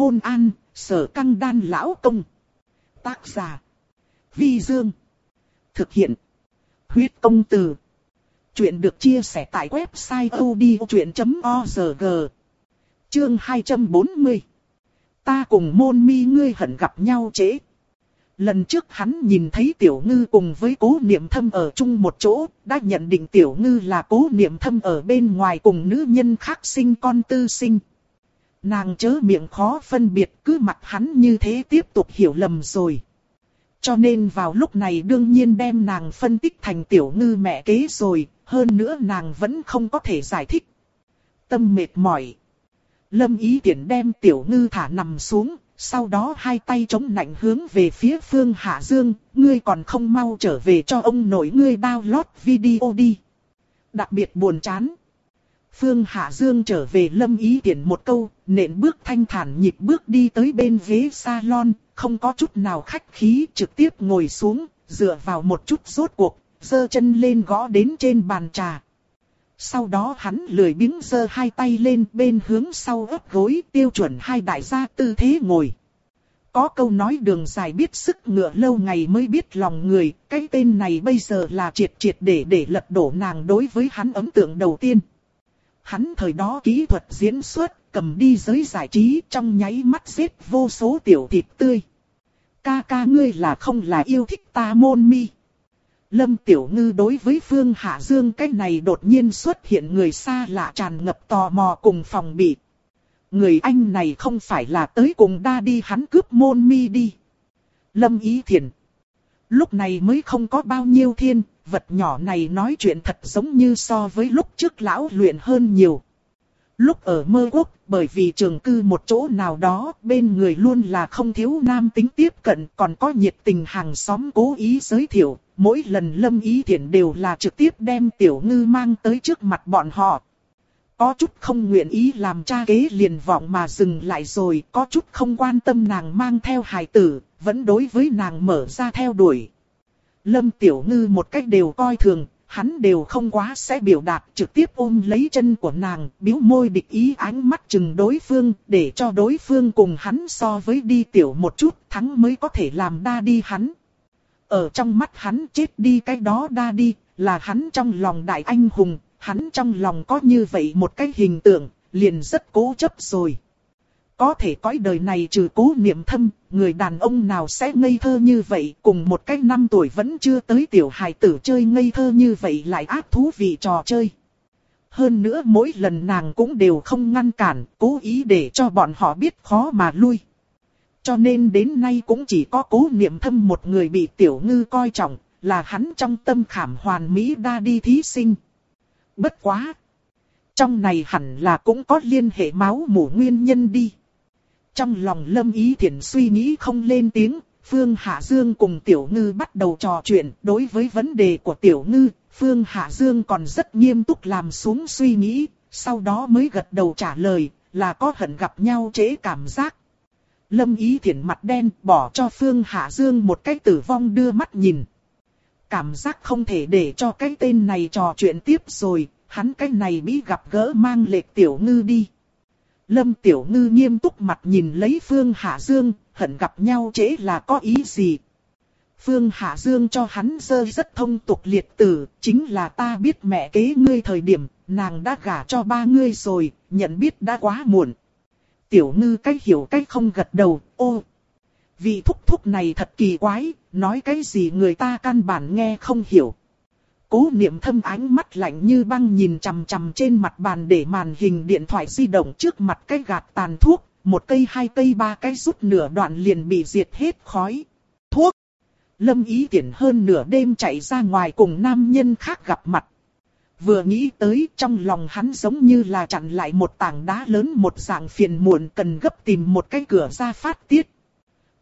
Hôn an, sở căng đan lão công. Tác giả. Vi Dương. Thực hiện. Huyết công từ. Chuyện được chia sẻ tại website odchuyện.org. Chương 240. Ta cùng môn mi ngươi hận gặp nhau trễ. Lần trước hắn nhìn thấy tiểu ngư cùng với cố niệm thâm ở chung một chỗ, đã nhận định tiểu ngư là cố niệm thâm ở bên ngoài cùng nữ nhân khác sinh con tư sinh. Nàng chớ miệng khó phân biệt cứ mặt hắn như thế tiếp tục hiểu lầm rồi. Cho nên vào lúc này đương nhiên đem nàng phân tích thành tiểu ngư mẹ kế rồi, hơn nữa nàng vẫn không có thể giải thích. Tâm mệt mỏi. Lâm ý tiện đem tiểu ngư thả nằm xuống, sau đó hai tay chống nạnh hướng về phía phương Hạ Dương, ngươi còn không mau trở về cho ông nội ngươi download video đi. Đặc biệt buồn chán. Phương Hạ Dương trở về lâm ý tiện một câu, nện bước thanh thản nhịp bước đi tới bên ghế salon, không có chút nào khách khí trực tiếp ngồi xuống, dựa vào một chút rốt cuộc, giơ chân lên gõ đến trên bàn trà. Sau đó hắn lười biếng giơ hai tay lên bên hướng sau ấp gối tiêu chuẩn hai đại gia tư thế ngồi. Có câu nói đường dài biết sức ngựa lâu ngày mới biết lòng người, cái tên này bây giờ là triệt triệt để để lật đổ nàng đối với hắn ấn tượng đầu tiên. Hắn thời đó kỹ thuật diễn xuất, cầm đi giới giải trí trong nháy mắt giết vô số tiểu thịt tươi. Ca ca ngươi là không là yêu thích ta môn mi. Lâm Tiểu Ngư đối với Phương Hạ Dương cái này đột nhiên xuất hiện người xa lạ tràn ngập tò mò cùng phòng bị. Người anh này không phải là tới cùng đa đi hắn cướp môn mi đi. Lâm Ý Thiền. Lúc này mới không có bao nhiêu thiên, vật nhỏ này nói chuyện thật giống như so với lúc trước lão luyện hơn nhiều. Lúc ở mơ quốc, bởi vì trường cư một chỗ nào đó, bên người luôn là không thiếu nam tính tiếp cận, còn có nhiệt tình hàng xóm cố ý giới thiệu, mỗi lần lâm ý thiện đều là trực tiếp đem tiểu ngư mang tới trước mặt bọn họ. Có chút không nguyện ý làm cha kế liền vọng mà dừng lại rồi, có chút không quan tâm nàng mang theo hài tử, vẫn đối với nàng mở ra theo đuổi. Lâm tiểu ngư một cách đều coi thường, hắn đều không quá sẽ biểu đạt trực tiếp ôm lấy chân của nàng, biếu môi địch ý ánh mắt chừng đối phương, để cho đối phương cùng hắn so với đi tiểu một chút, thắng mới có thể làm đa đi hắn. Ở trong mắt hắn chết đi cái đó đa đi, là hắn trong lòng đại anh hùng, hắn trong lòng có như vậy một cái hình tượng, liền rất cố chấp rồi. Có thể cõi đời này trừ cố niệm thâm, người đàn ông nào sẽ ngây thơ như vậy, cùng một cái năm tuổi vẫn chưa tới tiểu hài tử chơi ngây thơ như vậy lại ác thú vị trò chơi. Hơn nữa mỗi lần nàng cũng đều không ngăn cản, cố ý để cho bọn họ biết khó mà lui. Cho nên đến nay cũng chỉ có cố niệm thâm một người bị tiểu ngư coi trọng, là hắn trong tâm khảm hoàn mỹ đa đi thí sinh. Bất quá! Trong này hẳn là cũng có liên hệ máu mủ nguyên nhân đi. Trong lòng lâm ý thiện suy nghĩ không lên tiếng, Phương Hạ Dương cùng Tiểu Ngư bắt đầu trò chuyện đối với vấn đề của Tiểu Ngư, Phương Hạ Dương còn rất nghiêm túc làm xuống suy nghĩ, sau đó mới gật đầu trả lời, là có hận gặp nhau chế cảm giác. Lâm ý thiển mặt đen bỏ cho Phương Hạ Dương một cái tử vong đưa mắt nhìn. Cảm giác không thể để cho cái tên này trò chuyện tiếp rồi, hắn cái này bị gặp gỡ mang lệch Tiểu Ngư đi. Lâm Tiểu Ngư nghiêm túc mặt nhìn lấy Phương Hạ Dương, hận gặp nhau chế là có ý gì. Phương Hạ Dương cho hắn dơ rất thông tục liệt tử, chính là ta biết mẹ kế ngươi thời điểm, nàng đã gả cho ba ngươi rồi, nhận biết đã quá muộn. Tiểu Ngư cách hiểu cách không gật đầu, ô. Vị thúc thúc này thật kỳ quái, nói cái gì người ta căn bản nghe không hiểu. Cố niệm thâm ánh mắt lạnh như băng nhìn chằm chằm trên mặt bàn để màn hình điện thoại di động trước mặt cái gạt tàn thuốc, một cây hai cây ba cái rút nửa đoạn liền bị diệt hết khói. Thuốc! Lâm ý tiện hơn nửa đêm chạy ra ngoài cùng nam nhân khác gặp mặt. Vừa nghĩ tới trong lòng hắn giống như là chặn lại một tảng đá lớn một dạng phiền muộn cần gấp tìm một cái cửa ra phát tiết.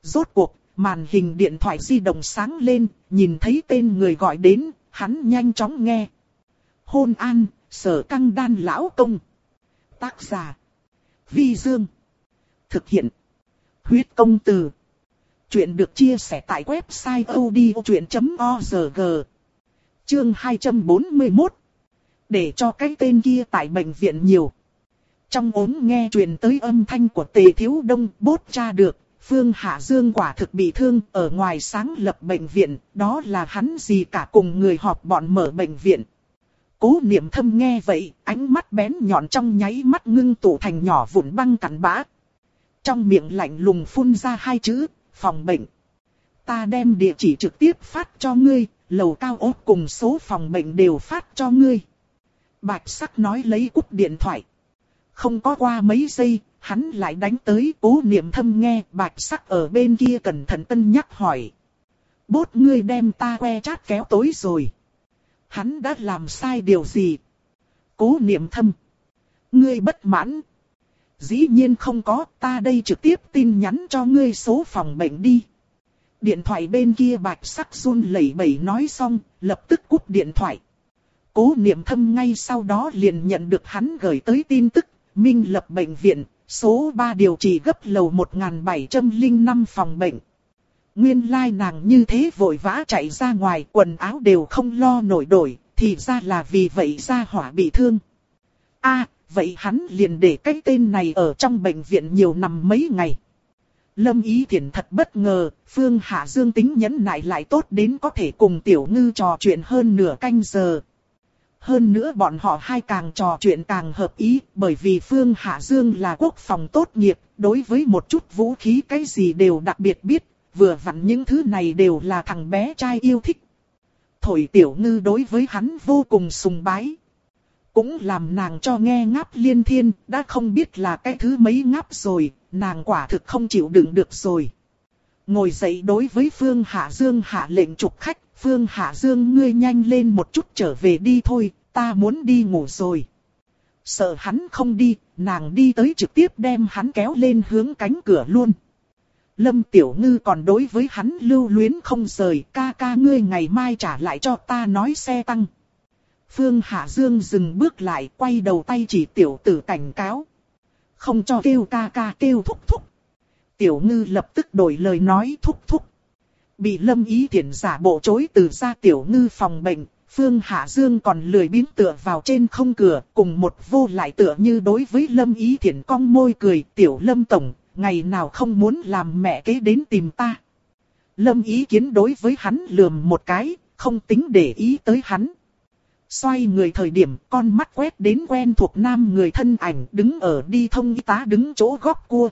Rốt cuộc, màn hình điện thoại di động sáng lên, nhìn thấy tên người gọi đến, hắn nhanh chóng nghe. Hôn an, sở căng đan lão công. Tác giả. Vi Dương. Thực hiện. Huyết công từ. Chuyện được chia sẻ tại website odchuyện.org. Chương 241. Để cho cái tên kia tại bệnh viện nhiều. Trong ốm nghe truyền tới âm thanh của tề thiếu đông bốt cha được, Phương Hạ Dương quả thực bị thương ở ngoài sáng lập bệnh viện, đó là hắn gì cả cùng người họp bọn mở bệnh viện. Cố niệm thâm nghe vậy, ánh mắt bén nhọn trong nháy mắt ngưng tụ thành nhỏ vụn băng cắn bã. Trong miệng lạnh lùng phun ra hai chữ, phòng bệnh. Ta đem địa chỉ trực tiếp phát cho ngươi, lầu cao ốt cùng số phòng bệnh đều phát cho ngươi. Bạch sắc nói lấy cúp điện thoại. Không có qua mấy giây, hắn lại đánh tới cố niệm thâm nghe bạch sắc ở bên kia cẩn thận tân nhắc hỏi. Bốt ngươi đem ta que chát kéo tối rồi. Hắn đã làm sai điều gì? Cố niệm thâm. Ngươi bất mãn. Dĩ nhiên không có, ta đây trực tiếp tin nhắn cho ngươi số phòng bệnh đi. Điện thoại bên kia bạch sắc run lẩy bẩy nói xong, lập tức cúp điện thoại. Cố niệm thâm ngay sau đó liền nhận được hắn gửi tới tin tức, Minh lập bệnh viện, số 3 điều trị gấp lầu 1705 phòng bệnh. Nguyên lai nàng như thế vội vã chạy ra ngoài quần áo đều không lo nổi đổi, thì ra là vì vậy ra hỏa bị thương. a vậy hắn liền để cái tên này ở trong bệnh viện nhiều năm mấy ngày. Lâm Ý Thiển thật bất ngờ, Phương Hạ Dương tính nhẫn nại lại tốt đến có thể cùng Tiểu Ngư trò chuyện hơn nửa canh giờ. Hơn nữa bọn họ hai càng trò chuyện càng hợp ý, bởi vì Phương Hạ Dương là quốc phòng tốt nghiệp, đối với một chút vũ khí cái gì đều đặc biệt biết, vừa vặn những thứ này đều là thằng bé trai yêu thích. Thổi Tiểu Ngư đối với hắn vô cùng sùng bái. Cũng làm nàng cho nghe ngáp liên thiên, đã không biết là cái thứ mấy ngáp rồi, nàng quả thực không chịu đựng được rồi. Ngồi dậy đối với Phương Hạ Dương hạ lệnh trục khách, Phương Hạ Dương ngươi nhanh lên một chút trở về đi thôi, ta muốn đi ngủ rồi. Sợ hắn không đi, nàng đi tới trực tiếp đem hắn kéo lên hướng cánh cửa luôn. Lâm Tiểu Ngư còn đối với hắn lưu luyến không rời, ca ca ngươi ngày mai trả lại cho ta nói xe tăng. Phương Hạ Dương dừng bước lại, quay đầu tay chỉ tiểu tử cảnh cáo. Không cho kêu ca ca kêu thúc thúc. Tiểu Ngư lập tức đổi lời nói thúc thúc. Bị Lâm Ý thiện giả bộ chối từ ra Tiểu Ngư phòng bệnh, Phương Hạ Dương còn lười biến tựa vào trên không cửa, cùng một vô lại tựa như đối với Lâm Ý thiện cong môi cười, Tiểu Lâm Tổng, ngày nào không muốn làm mẹ kế đến tìm ta. Lâm Ý Kiến đối với hắn lườm một cái, không tính để ý tới hắn. Xoay người thời điểm con mắt quét đến quen thuộc nam người thân ảnh đứng ở đi thông y tá đứng chỗ góc cua.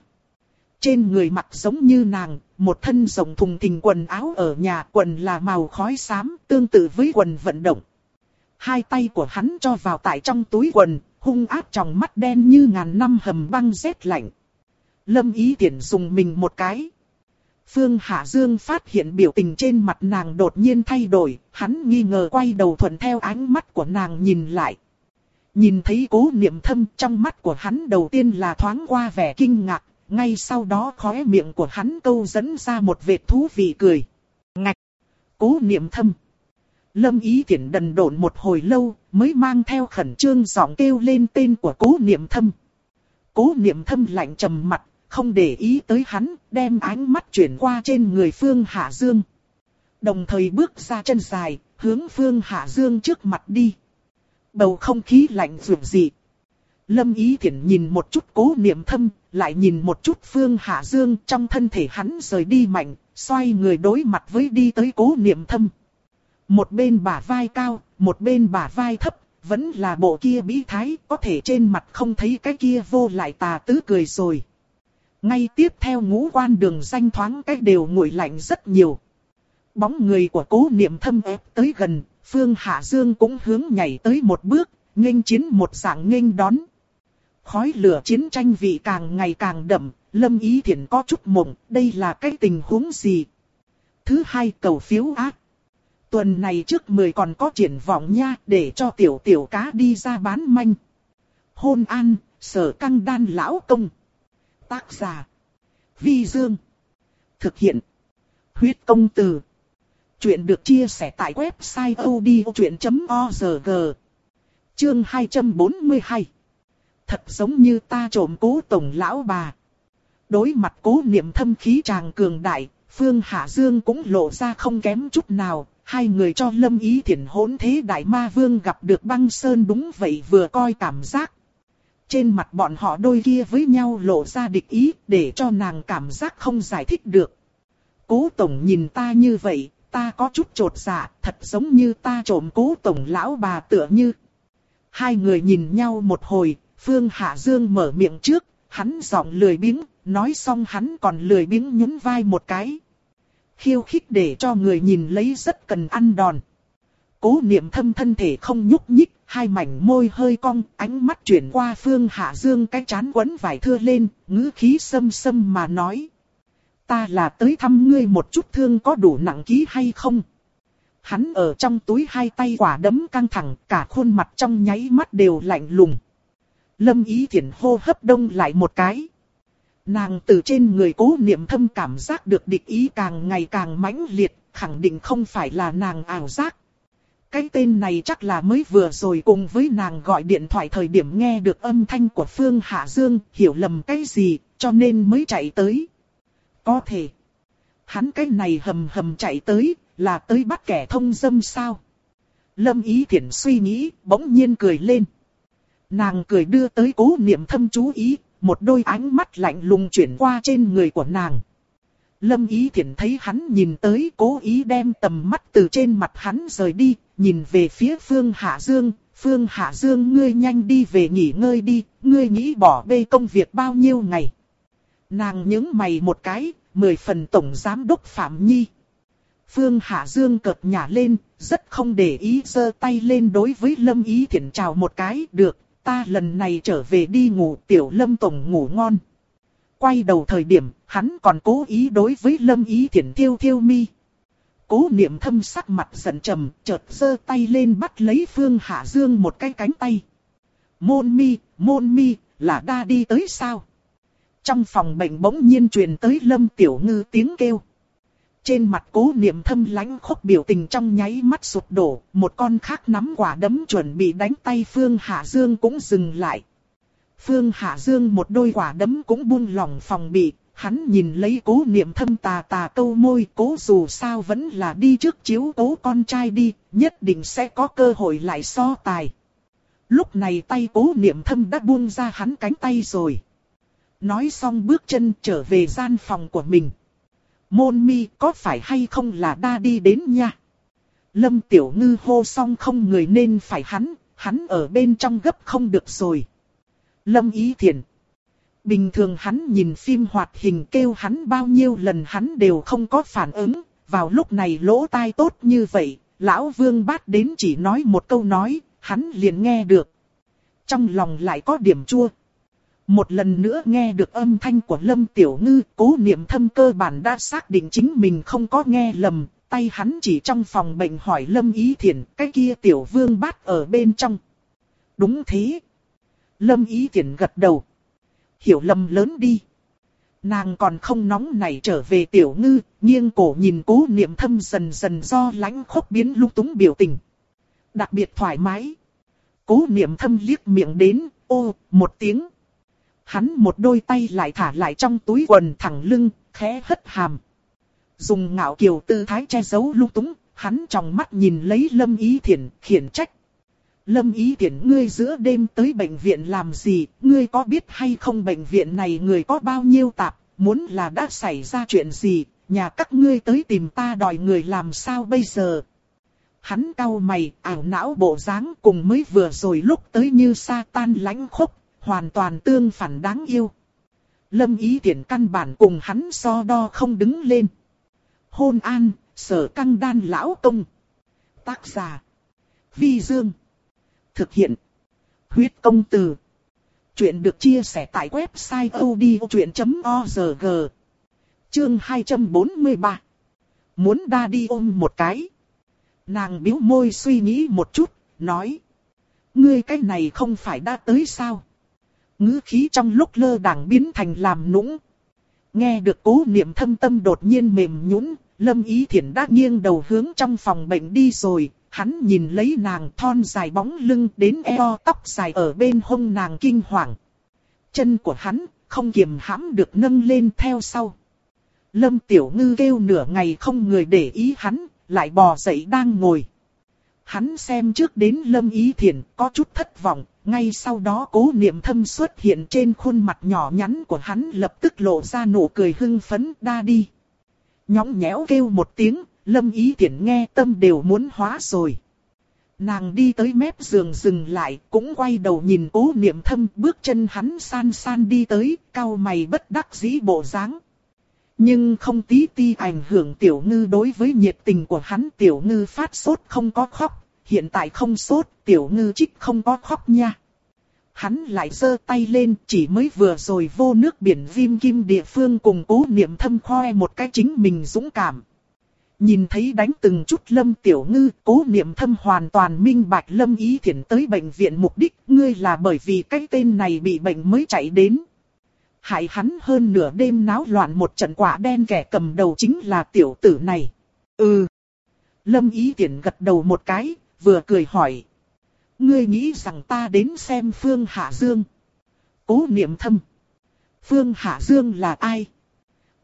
Trên người mặc giống như nàng, một thân rồng thùng thình quần áo ở nhà quần là màu khói xám tương tự với quần vận động. Hai tay của hắn cho vào tại trong túi quần, hung ác trong mắt đen như ngàn năm hầm băng rét lạnh. Lâm ý tiện dùng mình một cái. Phương Hạ Dương phát hiện biểu tình trên mặt nàng đột nhiên thay đổi, hắn nghi ngờ quay đầu thuận theo ánh mắt của nàng nhìn lại. Nhìn thấy cố niệm thâm trong mắt của hắn đầu tiên là thoáng qua vẻ kinh ngạc, ngay sau đó khóe miệng của hắn câu dẫn ra một vệt thú vị cười. Ngạch! Cố niệm thâm! Lâm ý tiện đần độn một hồi lâu, mới mang theo khẩn trương giọng kêu lên tên của cố niệm thâm. Cố niệm thâm lạnh trầm mặt, không để ý tới hắn, đem ánh mắt chuyển qua trên người Phương Hạ Dương. Đồng thời bước ra chân dài, hướng Phương Hạ Dương trước mặt đi. Bầu không khí lạnh rượu dị. Lâm Ý Thiển nhìn một chút cố niệm thâm, lại nhìn một chút Phương Hạ Dương trong thân thể hắn rời đi mạnh, xoay người đối mặt với đi tới cố niệm thâm. Một bên bả vai cao, một bên bả vai thấp, vẫn là bộ kia bí thái, có thể trên mặt không thấy cái kia vô lại tà tứ cười rồi. Ngay tiếp theo ngũ quan đường danh thoáng cách đều nguội lạnh rất nhiều. Bóng người của cố niệm thâm ép tới gần, Phương Hạ Dương cũng hướng nhảy tới một bước, nghênh chiến một dạng nghênh đón. Khói lửa chiến tranh vị càng ngày càng đậm, Lâm Ý Thiển có chút mộng, đây là cái tình huống gì? Thứ hai cầu phiếu ác. Tuần này trước 10 còn có triển vọng nha, để cho tiểu tiểu cá đi ra bán manh. Hôn an, sở căng đan lão công. Tác giả. Vi Dương. Thực hiện. Huyết công từ. Chuyện được chia sẻ tại website odchuyện.org. Chương 242. Thật giống như ta trộm cố tổng lão bà. Đối mặt cố niệm thâm khí tràng cường đại, Phương Hạ Dương cũng lộ ra không kém chút nào. Hai người cho lâm ý thiền hỗn thế đại ma vương gặp được băng sơn đúng vậy vừa coi cảm giác Trên mặt bọn họ đôi kia với nhau lộ ra địch ý để cho nàng cảm giác không giải thích được. Cố tổng nhìn ta như vậy, ta có chút trột dạ, thật giống như ta trộm cố tổng lão bà tựa như. Hai người nhìn nhau một hồi, Phương Hạ Dương mở miệng trước, hắn giọng lười biếng, nói xong hắn còn lười biếng nhún vai một cái. Khiêu khích để cho người nhìn lấy rất cần ăn đòn. Cố niệm thâm thân thể không nhúc nhích, hai mảnh môi hơi cong, ánh mắt chuyển qua Phương Hạ Dương cái chán quấn vải thưa lên, ngữ khí sâm sâm mà nói. Ta là tới thăm ngươi một chút thương có đủ nặng ký hay không? Hắn ở trong túi hai tay quả đấm căng thẳng, cả khuôn mặt trong nháy mắt đều lạnh lùng. Lâm ý thiển hô hấp đông lại một cái. Nàng từ trên người cố niệm thâm cảm giác được địch ý càng ngày càng mãnh liệt, khẳng định không phải là nàng ảo giác. Cái tên này chắc là mới vừa rồi cùng với nàng gọi điện thoại thời điểm nghe được âm thanh của Phương Hạ Dương, hiểu lầm cái gì, cho nên mới chạy tới. Có thể. Hắn cái này hầm hầm chạy tới, là tới bắt kẻ thông dâm sao? Lâm Ý Thiển suy nghĩ, bỗng nhiên cười lên. Nàng cười đưa tới cố niệm thâm chú ý, một đôi ánh mắt lạnh lùng chuyển qua trên người của nàng. Lâm Ý Thiển thấy hắn nhìn tới cố ý đem tầm mắt từ trên mặt hắn rời đi, nhìn về phía Phương Hạ Dương. Phương Hạ Dương ngươi nhanh đi về nghỉ ngơi đi, ngươi nghĩ bỏ bê công việc bao nhiêu ngày. Nàng nhướng mày một cái, mười phần tổng giám đốc Phạm Nhi. Phương Hạ Dương cợt nhả lên, rất không để ý giơ tay lên đối với Lâm Ý Thiển chào một cái, được, ta lần này trở về đi ngủ tiểu Lâm Tổng ngủ ngon. Quay đầu thời điểm, hắn còn cố ý đối với Lâm Ý Thiển thiêu thiêu mi. Cố niệm thâm sắc mặt giận trầm, chợt giơ tay lên bắt lấy Phương Hạ Dương một cái cánh tay. Môn mi, môn mi, là đa đi tới sao? Trong phòng bệnh bỗng nhiên truyền tới Lâm Tiểu Ngư tiếng kêu. Trên mặt cố niệm thâm lánh khốc biểu tình trong nháy mắt sụp đổ, một con khác nắm quả đấm chuẩn bị đánh tay Phương Hạ Dương cũng dừng lại. Phương Hạ Dương một đôi quả đấm cũng buông lỏng phòng bị, hắn nhìn lấy cố niệm thâm tà tà câu môi cố dù sao vẫn là đi trước chiếu cố con trai đi, nhất định sẽ có cơ hội lại so tài. Lúc này tay cố niệm thâm đã buông ra hắn cánh tay rồi. Nói xong bước chân trở về gian phòng của mình. Môn mi có phải hay không là đa đi đến nha? Lâm Tiểu Ngư hô xong không người nên phải hắn, hắn ở bên trong gấp không được rồi. Lâm Ý Thiện Bình thường hắn nhìn phim hoạt hình kêu hắn bao nhiêu lần hắn đều không có phản ứng, vào lúc này lỗ tai tốt như vậy, lão vương bát đến chỉ nói một câu nói, hắn liền nghe được. Trong lòng lại có điểm chua. Một lần nữa nghe được âm thanh của Lâm Tiểu Ngư, cố niệm thâm cơ bản đã xác định chính mình không có nghe lầm, tay hắn chỉ trong phòng bệnh hỏi Lâm Ý Thiển, cái kia Tiểu Vương bát ở bên trong. Đúng thế. Lâm Ý Thiển gật đầu. Hiểu lầm lớn đi. Nàng còn không nóng nảy trở về Tiểu Ngư, nghiêng cổ nhìn cố niệm thâm dần dần do lãnh khốc biến lúc túng biểu tình. Đặc biệt thoải mái. Cố niệm thâm liếc miệng đến, ô, một tiếng hắn một đôi tay lại thả lại trong túi quần thẳng lưng, khẽ hất hàm. Dùng ngạo kiều tư thái che giấu lung túng, hắn trong mắt nhìn lấy Lâm Ý Thiển, khiển trách. Lâm Ý Thiển ngươi giữa đêm tới bệnh viện làm gì, ngươi có biết hay không bệnh viện này người có bao nhiêu tạp, muốn là đã xảy ra chuyện gì, nhà các ngươi tới tìm ta đòi người làm sao bây giờ. Hắn cau mày, ảo não bộ dáng cùng mới vừa rồi lúc tới như sa tan lánh khốc, hoàn toàn tương phản đáng yêu. Lâm ý tiện căn bản cùng hắn so đo không đứng lên. Hôn an, sở căng đan lão công. Tác giả. Vi Dương. Thực hiện. Huyết công từ. Chuyện được chia sẻ tại website odchuyện.org. Chương 243. Muốn đa đi ôm một cái. Nàng biếu môi suy nghĩ một chút, nói. Ngươi cái này không phải đã tới sao? Ngữ khí trong lúc lơ đảng biến thành làm nũng. Nghe được cố niệm thâm tâm đột nhiên mềm nhũn, Lâm Ý Thiển đã nghiêng đầu hướng trong phòng bệnh đi rồi, hắn nhìn lấy nàng thon dài bóng lưng đến eo tóc dài ở bên hông nàng kinh hoàng. Chân của hắn không kiềm hãm được nâng lên theo sau. Lâm Tiểu Ngư kêu nửa ngày không người để ý hắn, lại bò dậy đang ngồi. Hắn xem trước đến Lâm Ý Thiển có chút thất vọng, ngay sau đó cố niệm thâm xuất hiện trên khuôn mặt nhỏ nhắn của hắn lập tức lộ ra nụ cười hưng phấn đa đi. Nhõng nhẽo kêu một tiếng, lâm ý tiện nghe tâm đều muốn hóa rồi. Nàng đi tới mép giường dừng lại, cũng quay đầu nhìn cố niệm thâm bước chân hắn san san đi tới, cao mày bất đắc dĩ bộ dáng. Nhưng không tí ti ảnh hưởng tiểu ngư đối với nhiệt tình của hắn tiểu ngư phát sốt không có khóc, hiện tại không sốt, tiểu ngư trích không có khóc nha. Hắn lại giơ tay lên, chỉ mới vừa rồi vô nước biển viêm kim địa phương cùng cố niệm thâm khoe một cái chính mình dũng cảm. Nhìn thấy đánh từng chút lâm tiểu ngư, cố niệm thâm hoàn toàn minh bạch lâm ý thiện tới bệnh viện mục đích, ngươi là bởi vì cái tên này bị bệnh mới chạy đến. Hại hắn hơn nửa đêm náo loạn một trận quả đen kẻ cầm đầu chính là tiểu tử này. Ừ. Lâm ý tiện gật đầu một cái, vừa cười hỏi. Ngươi nghĩ rằng ta đến xem Phương Hạ Dương. Cố niệm thâm. Phương Hạ Dương là ai?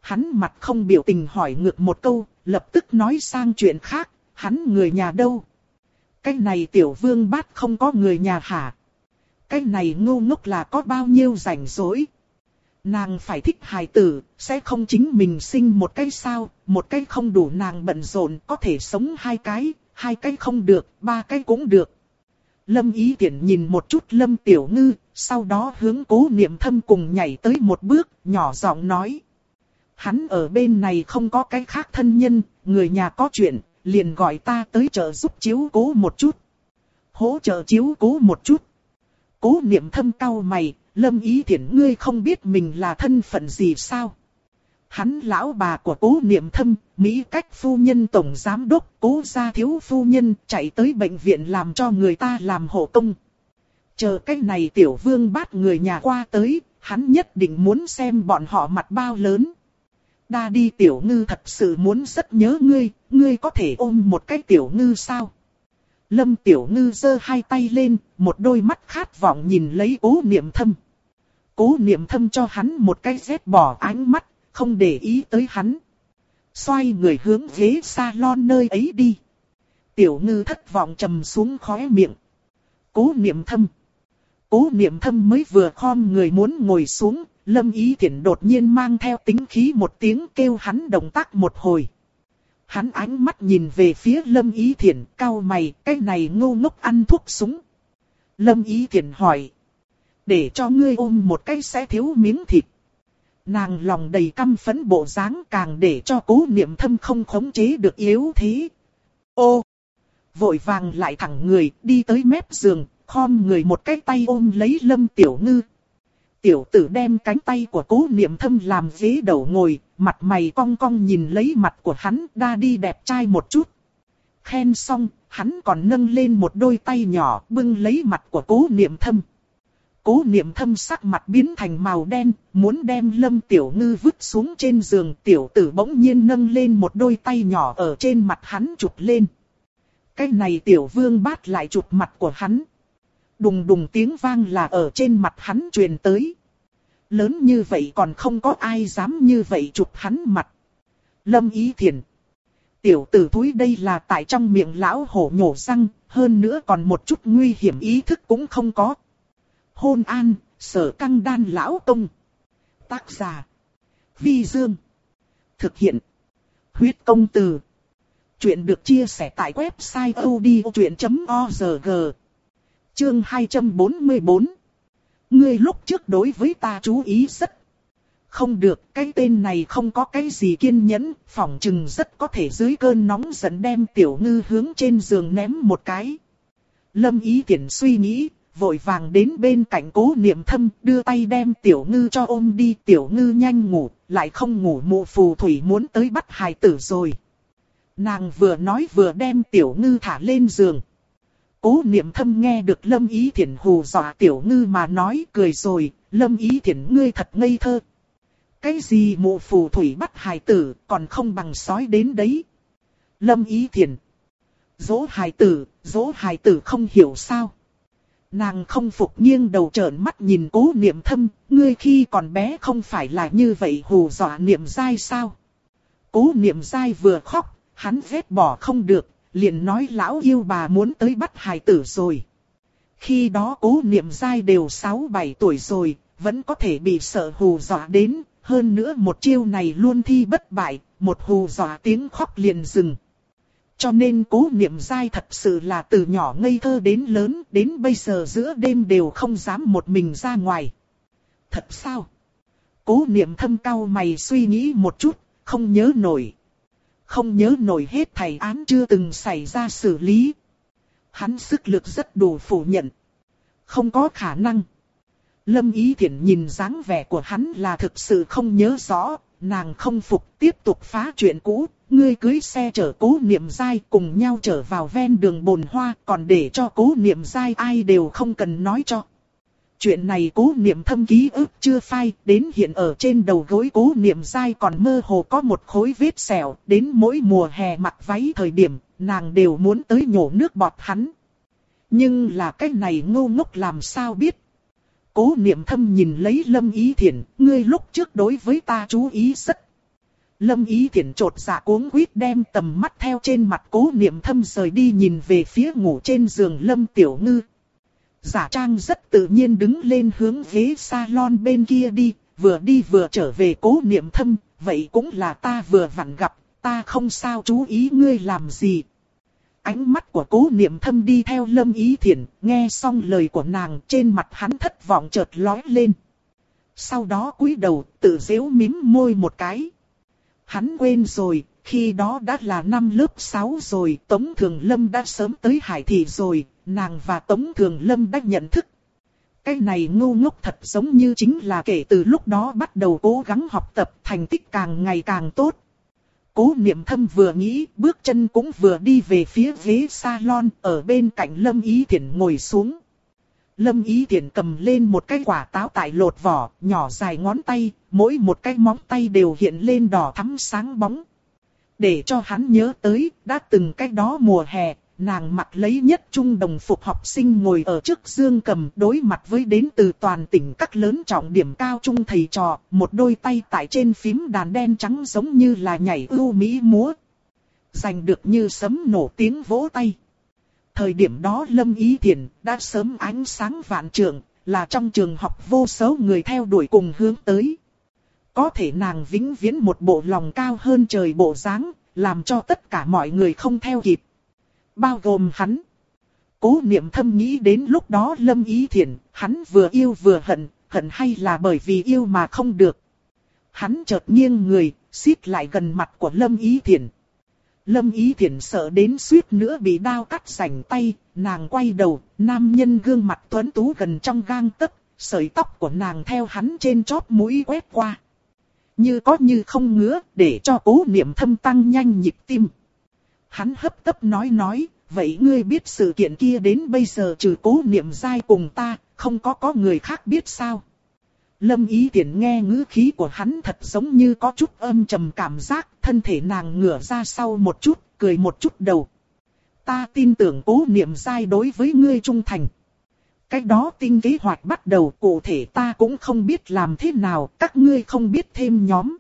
Hắn mặt không biểu tình hỏi ngược một câu, lập tức nói sang chuyện khác, hắn người nhà đâu? Cái này tiểu vương bát không có người nhà hả? Cái này ngu ngốc là có bao nhiêu rảnh rỗi? Nàng phải thích hài tử, sẽ không chính mình sinh một cái sao, một cái không đủ nàng bận rộn, có thể sống hai cái, hai cái không được, ba cái cũng được. Lâm ý Tiễn nhìn một chút Lâm Tiểu Ngư, sau đó hướng cố niệm thâm cùng nhảy tới một bước, nhỏ giọng nói. Hắn ở bên này không có cái khác thân nhân, người nhà có chuyện, liền gọi ta tới trợ giúp chiếu cố một chút. Hỗ trợ chiếu cố một chút. Cố niệm thâm cau mày, lâm ý thiện ngươi không biết mình là thân phận gì sao? Hắn lão bà của cố niệm thâm, Mỹ cách phu nhân tổng giám đốc, cố gia thiếu phu nhân, chạy tới bệnh viện làm cho người ta làm hộ công. Chờ cái này tiểu vương bắt người nhà qua tới, hắn nhất định muốn xem bọn họ mặt bao lớn. Đa đi tiểu ngư thật sự muốn rất nhớ ngươi, ngươi có thể ôm một cái tiểu ngư sao? Lâm tiểu ngư giơ hai tay lên, một đôi mắt khát vọng nhìn lấy cố niệm thâm. Cố niệm thâm cho hắn một cái rét bỏ ánh mắt, không để ý tới hắn. Xoay người hướng ghế salon nơi ấy đi. Tiểu ngư thất vọng trầm xuống khóe miệng. Cố niệm thâm. Cố niệm thâm mới vừa khom người muốn ngồi xuống, lâm ý thiện đột nhiên mang theo tính khí một tiếng kêu hắn động tác một hồi. Hắn ánh mắt nhìn về phía lâm ý thiện, cao mày, cái này ngô ngốc ăn thuốc súng. Lâm ý thiện hỏi. Để cho ngươi ôm một cái sẽ thiếu miếng thịt. Nàng lòng đầy căm phẫn bộ dáng càng để cho cố niệm thâm không khống chế được yếu thế. Ô! Vội vàng lại thẳng người, đi tới mép giường, khom người một cái tay ôm lấy lâm tiểu ngư. Tiểu tử đem cánh tay của cố niệm thâm làm ghế đầu ngồi, mặt mày cong cong nhìn lấy mặt của hắn đa đi đẹp trai một chút. Khen xong, hắn còn nâng lên một đôi tay nhỏ bưng lấy mặt của cố niệm thâm. Cố niệm thâm sắc mặt biến thành màu đen, muốn đem lâm tiểu ngư vứt xuống trên giường tiểu tử bỗng nhiên nâng lên một đôi tay nhỏ ở trên mặt hắn chụp lên. Cái này tiểu vương bát lại chụp mặt của hắn. Đùng đùng tiếng vang là ở trên mặt hắn truyền tới. Lớn như vậy còn không có ai dám như vậy chụp hắn mặt. Lâm ý thiền. Tiểu tử thúi đây là tại trong miệng lão hổ nhổ răng, hơn nữa còn một chút nguy hiểm ý thức cũng không có hôn an, sở căng đan lão công. Tác giả. Vi Dương. Thực hiện. Huyết công từ. Chuyện được chia sẻ tại website odchuyện.org. Chương 244. Ngươi lúc trước đối với ta chú ý rất. Không được, cái tên này không có cái gì kiên nhẫn, phỏng chừng rất có thể dưới cơn nóng giận đem tiểu ngư hướng trên giường ném một cái. Lâm ý tiện suy nghĩ, vội vàng đến bên cạnh cố niệm thâm, đưa tay đem tiểu ngư cho ôm đi. Tiểu ngư nhanh ngủ, lại không ngủ mụ phù thủy muốn tới bắt hài tử rồi. Nàng vừa nói vừa đem tiểu ngư thả lên giường. Cố niệm thâm nghe được lâm ý thiển hù dọa tiểu ngư mà nói cười rồi, lâm ý thiển ngươi thật ngây thơ. Cái gì mụ phù thủy bắt hài tử còn không bằng sói đến đấy. Lâm ý thiển Dỗ hài tử, dỗ hài tử không hiểu sao. Nàng không phục nghiêng đầu trợn mắt nhìn cố niệm thâm, ngươi khi còn bé không phải là như vậy hù dọa niệm dai sao. Cố niệm dai vừa khóc, hắn vết bỏ không được, liền nói lão yêu bà muốn tới bắt hài tử rồi. Khi đó cố niệm dai đều 6-7 tuổi rồi, vẫn có thể bị sợ hù dọa đến, hơn nữa một chiêu này luôn thi bất bại, một hù dọa tiếng khóc liền dừng. Cho nên cố niệm dai thật sự là từ nhỏ ngây thơ đến lớn, đến bây giờ giữa đêm đều không dám một mình ra ngoài. Thật sao? Cố niệm thâm cao mày suy nghĩ một chút, không nhớ nổi. Không nhớ nổi hết thầy án chưa từng xảy ra xử lý. Hắn sức lực rất đủ phủ nhận. Không có khả năng. Lâm Ý Thiển nhìn dáng vẻ của hắn là thực sự không nhớ rõ, nàng không phục tiếp tục phá chuyện cũ, ngươi cưới xe chở cố niệm dai cùng nhau trở vào ven đường bồn hoa, còn để cho cố niệm dai ai đều không cần nói cho. Chuyện này cố niệm thâm ký ức chưa phai, đến hiện ở trên đầu gối cố niệm dai còn mơ hồ có một khối vết sẹo, đến mỗi mùa hè mặc váy thời điểm, nàng đều muốn tới nhổ nước bọt hắn. Nhưng là cái này ngu ngốc làm sao biết. Cố niệm thâm nhìn lấy lâm ý thiện, ngươi lúc trước đối với ta chú ý rất. Lâm ý thiện trột dạ cuống quýt đem tầm mắt theo trên mặt cố niệm thâm rời đi nhìn về phía ngủ trên giường lâm tiểu ngư. Giả trang rất tự nhiên đứng lên hướng ghế salon bên kia đi, vừa đi vừa trở về cố niệm thâm, vậy cũng là ta vừa vặn gặp, ta không sao chú ý ngươi làm gì. Ánh mắt của cố niệm thâm đi theo lâm ý thiện, nghe xong lời của nàng trên mặt hắn thất vọng chợt lói lên. Sau đó cúi đầu tự dễu mím môi một cái. Hắn quên rồi, khi đó đã là năm lớp 6 rồi, Tống Thường Lâm đã sớm tới Hải Thị rồi, nàng và Tống Thường Lâm đã nhận thức. Cái này ngu ngốc thật giống như chính là kể từ lúc đó bắt đầu cố gắng học tập thành tích càng ngày càng tốt. Cố niệm thâm vừa nghĩ, bước chân cũng vừa đi về phía ghế salon, ở bên cạnh Lâm Ý Thiển ngồi xuống. Lâm Ý Thiển cầm lên một cái quả táo tại lột vỏ, nhỏ dài ngón tay, mỗi một cái móng tay đều hiện lên đỏ thắm sáng bóng. Để cho hắn nhớ tới, đã từng cách đó mùa hè, nàng mặc lấy nhất trung đồng phục học sinh ngồi ở trước dương cầm đối mặt với đến từ toàn tỉnh các lớn trọng điểm cao trung thầy trò, một đôi tay tại trên phím đàn đen trắng giống như là nhảy ưu mỹ múa. Giành được như sấm nổ tiếng vỗ tay. Thời điểm đó Lâm Ý thiền đã sớm ánh sáng vạn trường, là trong trường học vô số người theo đuổi cùng hướng tới. Có thể nàng vĩnh viễn một bộ lòng cao hơn trời bộ dáng, làm cho tất cả mọi người không theo kịp. Bao gồm hắn. Cố niệm thâm nghĩ đến lúc đó Lâm Ý thiện, hắn vừa yêu vừa hận, hận hay là bởi vì yêu mà không được. Hắn chợt nghiêng người, xít lại gần mặt của Lâm Ý thiện. Lâm Ý thiện sợ đến suýt nữa bị đao cắt sành tay, nàng quay đầu, nam nhân gương mặt tuấn tú gần trong gang tấc, sợi tóc của nàng theo hắn trên chóp mũi quét qua. Như có như không ngứa, để cho cố niệm thâm tăng nhanh nhịp tim. Hắn hấp tấp nói nói, vậy ngươi biết sự kiện kia đến bây giờ trừ cố niệm dai cùng ta, không có có người khác biết sao. Lâm ý tiện nghe ngữ khí của hắn thật giống như có chút âm trầm cảm giác, thân thể nàng ngửa ra sau một chút, cười một chút đầu. Ta tin tưởng cố niệm dai đối với ngươi trung thành. Cách đó tinh kế hoạch bắt đầu cụ thể ta cũng không biết làm thế nào, các ngươi không biết thêm nhóm.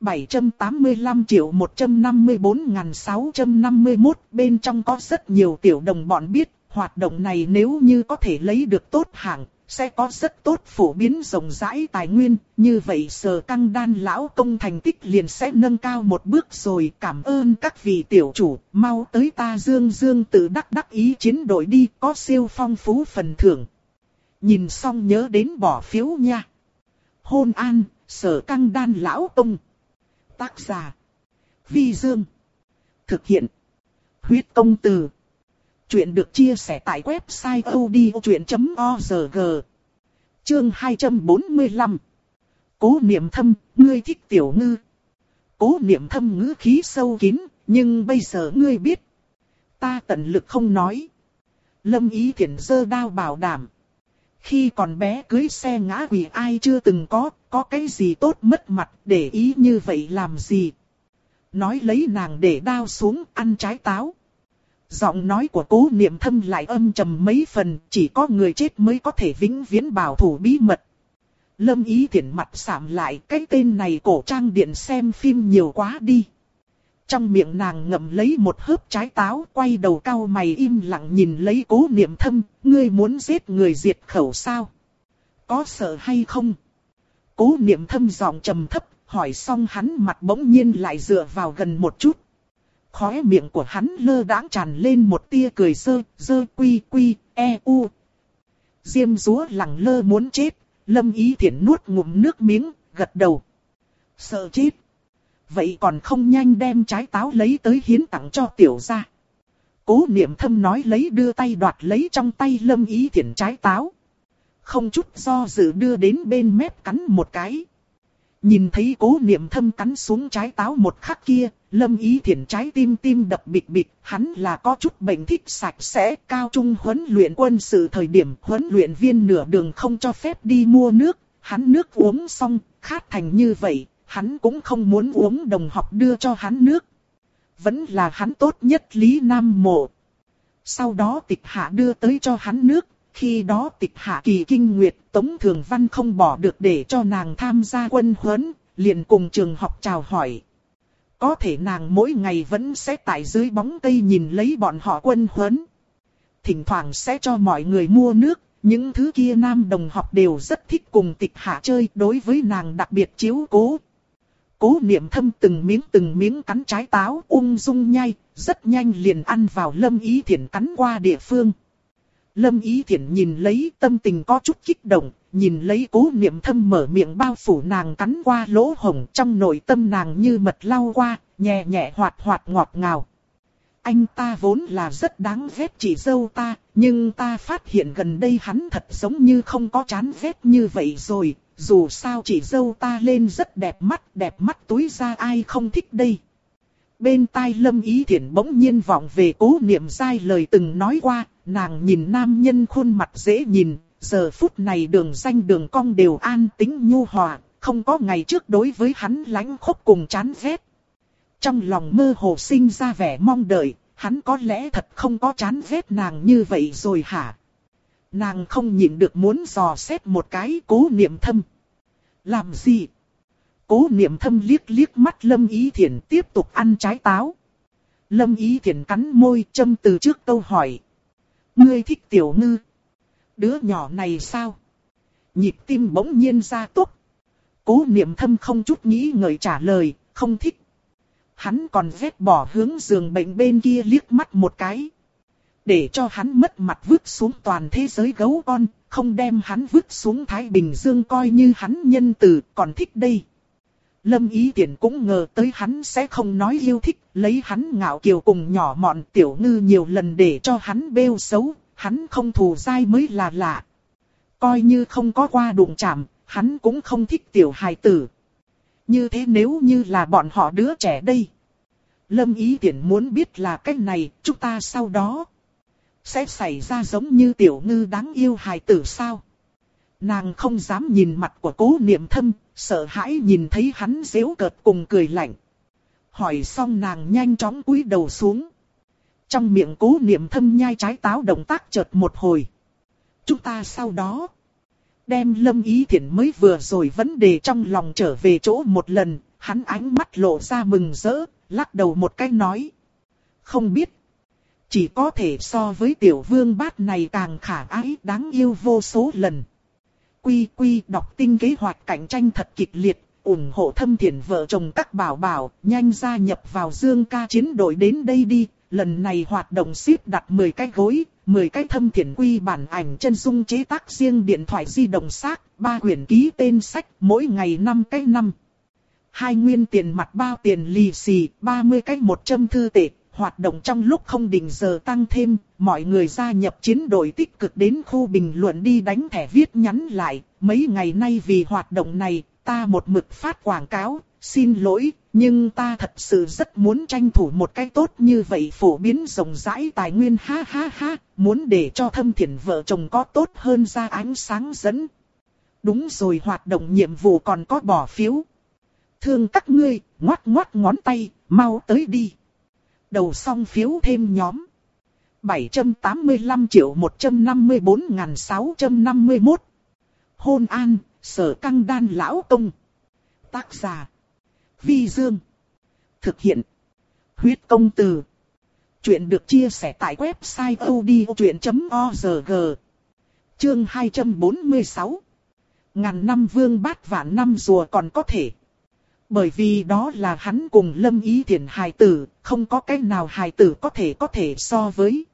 785 triệu 154.651 bên trong có rất nhiều tiểu đồng bọn biết, hoạt động này nếu như có thể lấy được tốt hạng, sẽ có rất tốt phổ biến rộng rãi tài nguyên, như vậy sở căng đan lão công thành tích liền sẽ nâng cao một bước rồi cảm ơn các vị tiểu chủ, mau tới ta dương dương tự đắc đắc ý chiến đội đi, có siêu phong phú phần thưởng. Nhìn xong nhớ đến bỏ phiếu nha. Hôn an, sở căng đan lão công. Tác giả. Vi Dương. Thực hiện. Huyết công từ. Chuyện được chia sẻ tại website odchuyện.org. Chương 245. Cố niệm thâm, ngươi thích tiểu ngư. Cố niệm thâm ngữ khí sâu kín, nhưng bây giờ ngươi biết. Ta tận lực không nói. Lâm ý thiện dơ đao bảo đảm. Khi còn bé cưới xe ngã quỷ ai chưa từng có, có cái gì tốt mất mặt để ý như vậy làm gì. Nói lấy nàng để đao xuống ăn trái táo. Giọng nói của cố niệm thâm lại âm trầm mấy phần, chỉ có người chết mới có thể vĩnh viễn bảo thủ bí mật. Lâm ý thiện mặt sạm lại, cái tên này cổ trang điện xem phim nhiều quá đi. Trong miệng nàng ngậm lấy một hớp trái táo, quay đầu cao mày im lặng nhìn lấy cố niệm thâm, ngươi muốn giết người diệt khẩu sao? Có sợ hay không? Cố niệm thâm giọng trầm thấp, hỏi xong hắn mặt bỗng nhiên lại dựa vào gần một chút. Khóe miệng của hắn lơ đãng tràn lên một tia cười sơ, dơ quy quy, e u. Diêm rúa lẳng lơ muốn chết, lâm ý thiện nuốt ngụm nước miếng, gật đầu. Sợ chết. Vậy còn không nhanh đem trái táo lấy tới hiến tặng cho tiểu gia. Cố niệm thâm nói lấy đưa tay đoạt lấy trong tay lâm ý thiện trái táo. Không chút do dự đưa đến bên mép cắn một cái. Nhìn thấy cố niệm thâm cắn xuống trái táo một khắc kia, lâm ý thiện trái tim tim đập bịch bịch, hắn là có chút bệnh thích sạch sẽ, cao trung huấn luyện quân sự thời điểm huấn luyện viên nửa đường không cho phép đi mua nước, hắn nước uống xong, khát thành như vậy, hắn cũng không muốn uống đồng học đưa cho hắn nước. Vẫn là hắn tốt nhất Lý Nam Mộ. Sau đó tịch hạ đưa tới cho hắn nước, khi đó tịch hạ kỳ kinh nguyệt, Tống Thường Văn không bỏ được để cho nàng tham gia quân huấn, liền cùng trường học chào hỏi. Có thể nàng mỗi ngày vẫn sẽ tại dưới bóng cây nhìn lấy bọn họ quân huấn. Thỉnh thoảng sẽ cho mọi người mua nước, những thứ kia nam đồng học đều rất thích cùng tịch hạ chơi đối với nàng đặc biệt chiếu cố. Cố niệm thâm từng miếng từng miếng cắn trái táo ung dung nhai, rất nhanh liền ăn vào lâm ý thiện cắn qua địa phương. Lâm Ý Thiển nhìn lấy tâm tình có chút kích động, nhìn lấy cố niệm thâm mở miệng bao phủ nàng cắn qua lỗ hồng trong nội tâm nàng như mật lau qua, nhẹ nhẹ hoạt hoạt ngọt ngào. Anh ta vốn là rất đáng ghét chị dâu ta, nhưng ta phát hiện gần đây hắn thật giống như không có chán ghét như vậy rồi, dù sao chị dâu ta lên rất đẹp mắt, đẹp mắt túi ra ai không thích đây. Bên tai lâm ý thiện bỗng nhiên vọng về cố niệm dai lời từng nói qua, nàng nhìn nam nhân khuôn mặt dễ nhìn, giờ phút này đường danh đường cong đều an tính nhu hòa, không có ngày trước đối với hắn lánh khốc cùng chán ghét. Trong lòng mơ hồ sinh ra vẻ mong đợi, hắn có lẽ thật không có chán ghét nàng như vậy rồi hả? Nàng không nhịn được muốn dò xét một cái cố niệm thâm. Làm gì? Cố niệm thâm liếc liếc mắt Lâm Ý Thiển tiếp tục ăn trái táo. Lâm Ý Thiển cắn môi châm từ trước câu hỏi. Ngươi thích tiểu ngư. Đứa nhỏ này sao? Nhịp tim bỗng nhiên ra tốt. Cố niệm thâm không chút nghĩ ngợi trả lời, không thích. Hắn còn vết bỏ hướng giường bệnh bên kia liếc mắt một cái. Để cho hắn mất mặt vứt xuống toàn thế giới gấu con, không đem hắn vứt xuống Thái Bình Dương coi như hắn nhân từ, còn thích đây. Lâm Ý Tiễn cũng ngờ tới hắn sẽ không nói yêu thích, lấy hắn ngạo kiều cùng nhỏ mọn tiểu ngư nhiều lần để cho hắn bêu xấu, hắn không thù dai mới là lạ. Coi như không có qua đụng chạm, hắn cũng không thích tiểu hài tử. Như thế nếu như là bọn họ đứa trẻ đây. Lâm Ý Tiễn muốn biết là cách này, chúng ta sau đó sẽ xảy ra giống như tiểu ngư đáng yêu hài tử sao. Nàng không dám nhìn mặt của cố niệm thâm, sợ hãi nhìn thấy hắn dễu cợt cùng cười lạnh. Hỏi xong nàng nhanh chóng cúi đầu xuống. Trong miệng cố niệm thâm nhai trái táo động tác chợt một hồi. Chúng ta sau đó đem lâm ý thiện mới vừa rồi vấn đề trong lòng trở về chỗ một lần, hắn ánh mắt lộ ra mừng rỡ, lắc đầu một cái nói. Không biết. Chỉ có thể so với tiểu vương bát này càng khả ái đáng yêu vô số lần. Quy quy đọc tinh kế hoạch cạnh tranh thật kịch liệt, ủng hộ thâm thiện vợ chồng các bảo bảo, nhanh gia nhập vào dương ca chiến đội đến đây đi, lần này hoạt động ship đặt 10 cái gối, 10 cái thâm thiện quy bản ảnh chân dung chế tác riêng điện thoại di động xác, ba quyển ký tên sách, mỗi ngày 5 cái năm. Hai nguyên tiền mặt bao tiền lì xì, 30 cái 100 thư tệ, hoạt động trong lúc không định giờ tăng thêm, mọi người gia nhập chiến đội tích cực đến khu bình luận đi đánh thẻ viết nhắn lại. Mấy ngày nay vì hoạt động này, ta một mực phát quảng cáo, xin lỗi, nhưng ta thật sự rất muốn tranh thủ một cái tốt như vậy phổ biến rộng rãi tài nguyên ha ha ha, muốn để cho thâm thiện vợ chồng có tốt hơn ra ánh sáng dẫn. Đúng rồi hoạt động nhiệm vụ còn có bỏ phiếu. Thương các ngươi, ngoát ngoát ngón tay, mau tới đi. Đầu song phiếu thêm nhóm. 785 triệu 154 ngàn 651. Hôn an, sở căng đan lão công. Tác giả. Vi Dương. Thực hiện. Huyết công từ. Chuyện được chia sẻ tại website odchuyện.org. Chương 246. Ngàn năm vương bát vạn năm rùa còn có thể. Bởi vì đó là hắn cùng lâm ý thiện hài tử, không có cái nào hài tử có thể có thể so với.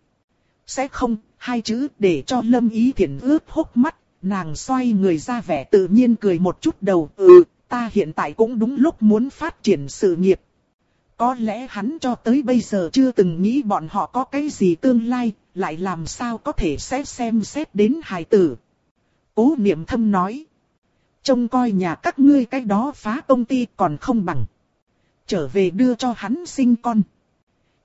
Sẽ không, hai chữ để cho lâm ý thiện ướt hốc mắt, nàng xoay người ra vẻ tự nhiên cười một chút đầu. Ừ, ta hiện tại cũng đúng lúc muốn phát triển sự nghiệp. Có lẽ hắn cho tới bây giờ chưa từng nghĩ bọn họ có cái gì tương lai, lại làm sao có thể xét xem xét đến hài tử. Cố niệm thâm nói. Trông coi nhà các ngươi cái đó phá công ty còn không bằng. Trở về đưa cho hắn sinh con.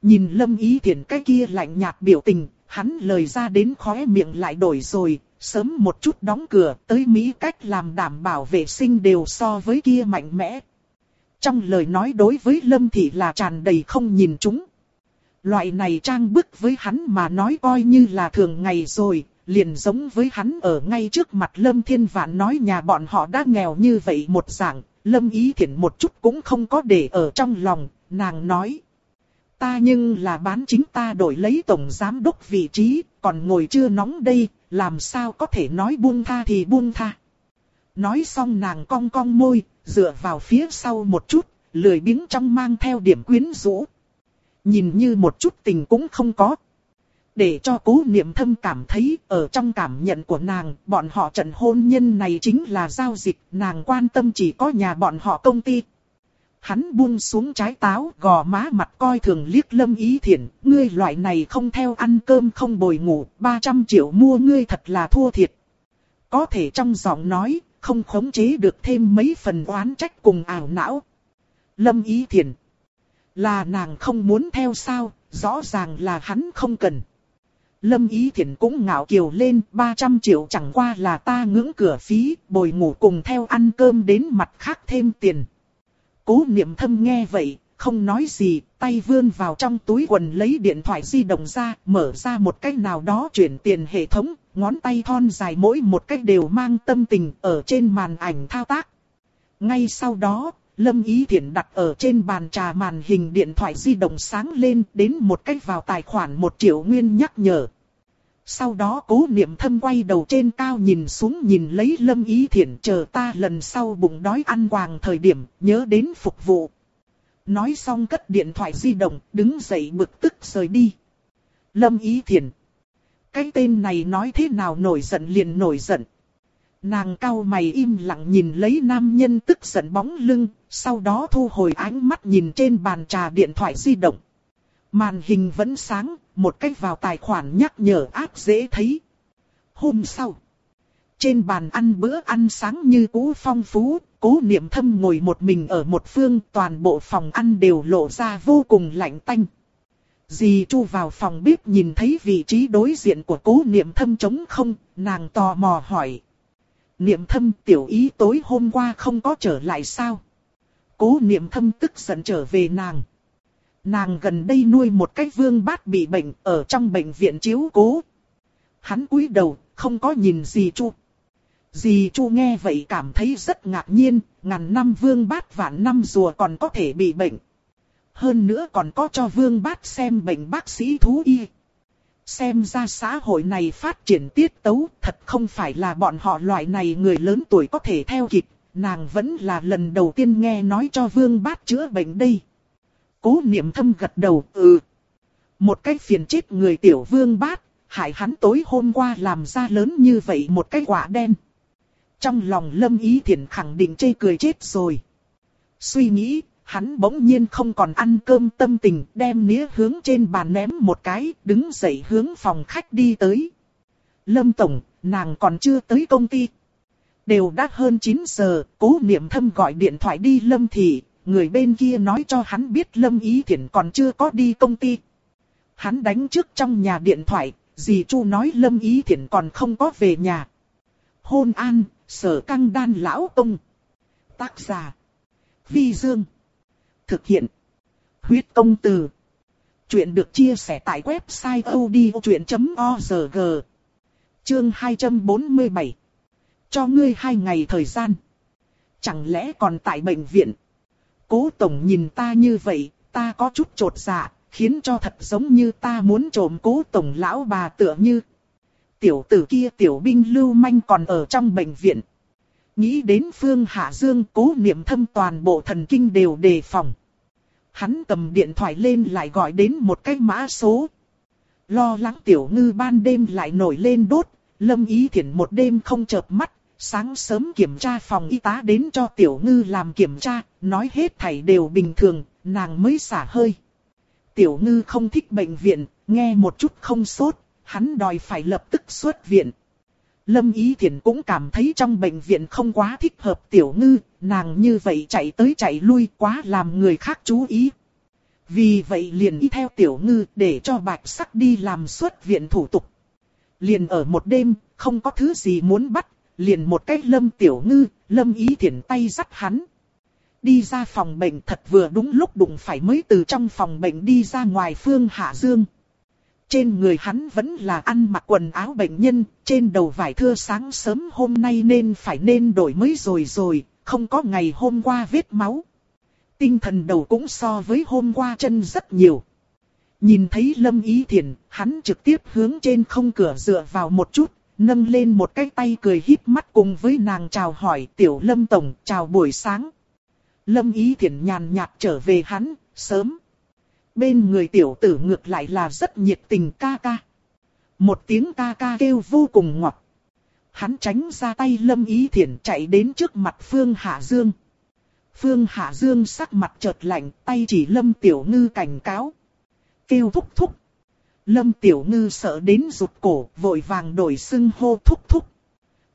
Nhìn lâm ý thiện cái kia lạnh nhạt biểu tình, hắn lời ra đến khóe miệng lại đổi rồi, sớm một chút đóng cửa, tới Mỹ cách làm đảm bảo vệ sinh đều so với kia mạnh mẽ. Trong lời nói đối với Lâm Thị là tràn đầy không nhìn chúng. Loại này trang bức với hắn mà nói coi như là thường ngày rồi, liền giống với hắn ở ngay trước mặt Lâm Thiên Vạn nói nhà bọn họ đã nghèo như vậy một dạng, Lâm Ý Thiển một chút cũng không có để ở trong lòng, nàng nói. Ta nhưng là bán chính ta đổi lấy tổng giám đốc vị trí, còn ngồi chưa nóng đây, làm sao có thể nói buông tha thì buông tha. Nói xong nàng cong cong môi, dựa vào phía sau một chút, lười biếng trong mang theo điểm quyến rũ. Nhìn như một chút tình cũng không có. Để cho cố niệm thâm cảm thấy ở trong cảm nhận của nàng, bọn họ trận hôn nhân này chính là giao dịch, nàng quan tâm chỉ có nhà bọn họ công ty. Hắn buông xuống trái táo, gò má mặt coi thường liếc lâm ý thiện, ngươi loại này không theo ăn cơm không bồi ngủ, 300 triệu mua ngươi thật là thua thiệt. Có thể trong giọng nói, không khống chế được thêm mấy phần oán trách cùng ảo não. Lâm ý thiện. Là nàng không muốn theo sao, rõ ràng là hắn không cần. Lâm Ý Thiển cũng ngạo kiều lên 300 triệu chẳng qua là ta ngưỡng cửa phí, bồi ngủ cùng theo ăn cơm đến mặt khác thêm tiền. Cố niệm thâm nghe vậy, không nói gì, tay vươn vào trong túi quần lấy điện thoại di động ra, mở ra một cách nào đó chuyển tiền hệ thống, ngón tay thon dài mỗi một cách đều mang tâm tình ở trên màn ảnh thao tác. Ngay sau đó, Lâm Ý Thiển đặt ở trên bàn trà màn hình điện thoại di động sáng lên đến một cách vào tài khoản một triệu nguyên nhắc nhở. Sau đó cố niệm thâm quay đầu trên cao nhìn xuống nhìn lấy Lâm Ý Thiển chờ ta lần sau bụng đói ăn quàng thời điểm nhớ đến phục vụ. Nói xong cất điện thoại di động, đứng dậy bực tức rời đi. Lâm Ý Thiển. Cái tên này nói thế nào nổi giận liền nổi giận. Nàng cao mày im lặng nhìn lấy nam nhân tức giận bóng lưng, sau đó thu hồi ánh mắt nhìn trên bàn trà điện thoại di động. Màn hình vẫn sáng, một cách vào tài khoản nhắc nhở áp dễ thấy. Hôm sau, trên bàn ăn bữa ăn sáng như cũ phong phú, cố niệm thâm ngồi một mình ở một phương, toàn bộ phòng ăn đều lộ ra vô cùng lạnh tanh. Dì Chu vào phòng bếp nhìn thấy vị trí đối diện của cố niệm thâm trống không, nàng tò mò hỏi. Niệm thâm tiểu ý tối hôm qua không có trở lại sao? Cố niệm thâm tức giận trở về nàng. Nàng gần đây nuôi một cái vương bát bị bệnh ở trong bệnh viện chiếu cố. Hắn cúi đầu, không có nhìn gì Chu. Dì Chu nghe vậy cảm thấy rất ngạc nhiên, ngàn năm vương bát vạn năm rùa còn có thể bị bệnh. Hơn nữa còn có cho vương bát xem bệnh bác sĩ thú y. Xem ra xã hội này phát triển tiết tấu thật không phải là bọn họ loại này người lớn tuổi có thể theo kịp, nàng vẫn là lần đầu tiên nghe nói cho vương bát chữa bệnh đây. Cố niệm thâm gật đầu, ừ. Một cái phiền chết người tiểu vương bát, hại hắn tối hôm qua làm ra lớn như vậy một cái quả đen. Trong lòng lâm ý thiện khẳng định chê cười chết rồi. Suy nghĩ, hắn bỗng nhiên không còn ăn cơm tâm tình, đem nĩa hướng trên bàn ném một cái, đứng dậy hướng phòng khách đi tới. Lâm Tổng, nàng còn chưa tới công ty. Đều đã hơn 9 giờ, cố niệm thâm gọi điện thoại đi Lâm Thị, người bên kia nói cho hắn biết Lâm Ý Thiển còn chưa có đi công ty. Hắn đánh trước trong nhà điện thoại, dì Chu nói Lâm Ý Thiển còn không có về nhà. Hôn an, sở căng đan lão công. Tác giả. Vi Dương. Thực hiện. Huyết công từ. Chuyện được chia sẻ tại website odchuyện.org. Chương 247. Cho ngươi hai ngày thời gian. Chẳng lẽ còn tại bệnh viện? Cố Tổng nhìn ta như vậy, ta có chút trột dạ, khiến cho thật giống như ta muốn trộm cố tổng lão bà tựa như. Tiểu tử kia tiểu binh lưu manh còn ở trong bệnh viện. Nghĩ đến Phương Hạ Dương cố niệm thâm toàn bộ thần kinh đều đề phòng. Hắn cầm điện thoại lên lại gọi đến một cái mã số. Lo lắng tiểu ngư ban đêm lại nổi lên đốt, lâm ý thiện một đêm không chợp mắt, sáng sớm kiểm tra phòng y tá đến cho tiểu ngư làm kiểm tra, nói hết thảy đều bình thường, nàng mới xả hơi. Tiểu ngư không thích bệnh viện, nghe một chút không sốt, hắn đòi phải lập tức xuất viện. Lâm Ý Thiển cũng cảm thấy trong bệnh viện không quá thích hợp tiểu ngư, nàng như vậy chạy tới chạy lui quá làm người khác chú ý. Vì vậy liền y theo tiểu ngư để cho bạch sắc đi làm xuất viện thủ tục. Liền ở một đêm, không có thứ gì muốn bắt, liền một cái lâm tiểu ngư, lâm ý thiển tay dắt hắn. Đi ra phòng bệnh thật vừa đúng lúc đụng phải mới từ trong phòng bệnh đi ra ngoài phương hạ dương. Trên người hắn vẫn là ăn mặc quần áo bệnh nhân, trên đầu vải thưa sáng sớm hôm nay nên phải nên đổi mới rồi rồi, không có ngày hôm qua vết máu. Tinh thần đầu cũng so với hôm qua chân rất nhiều. Nhìn thấy Lâm Ý Thiển, hắn trực tiếp hướng trên không cửa dựa vào một chút, nâng lên một cái tay cười híp mắt cùng với nàng chào hỏi tiểu Lâm Tổng, chào buổi sáng. Lâm Ý Thiển nhàn nhạt trở về hắn, sớm. Bên người tiểu tử ngược lại là rất nhiệt tình ca ca. Một tiếng ca ca kêu vô cùng ngọt. Hắn tránh ra tay Lâm Ý Thiển chạy đến trước mặt Phương Hạ Dương. Phương Hạ Dương sắc mặt chợt lạnh, tay chỉ Lâm Tiểu Ngư cảnh cáo. Kêu thúc thúc. Lâm Tiểu Ngư sợ đến rụt cổ, vội vàng đổi xưng hô thúc thúc.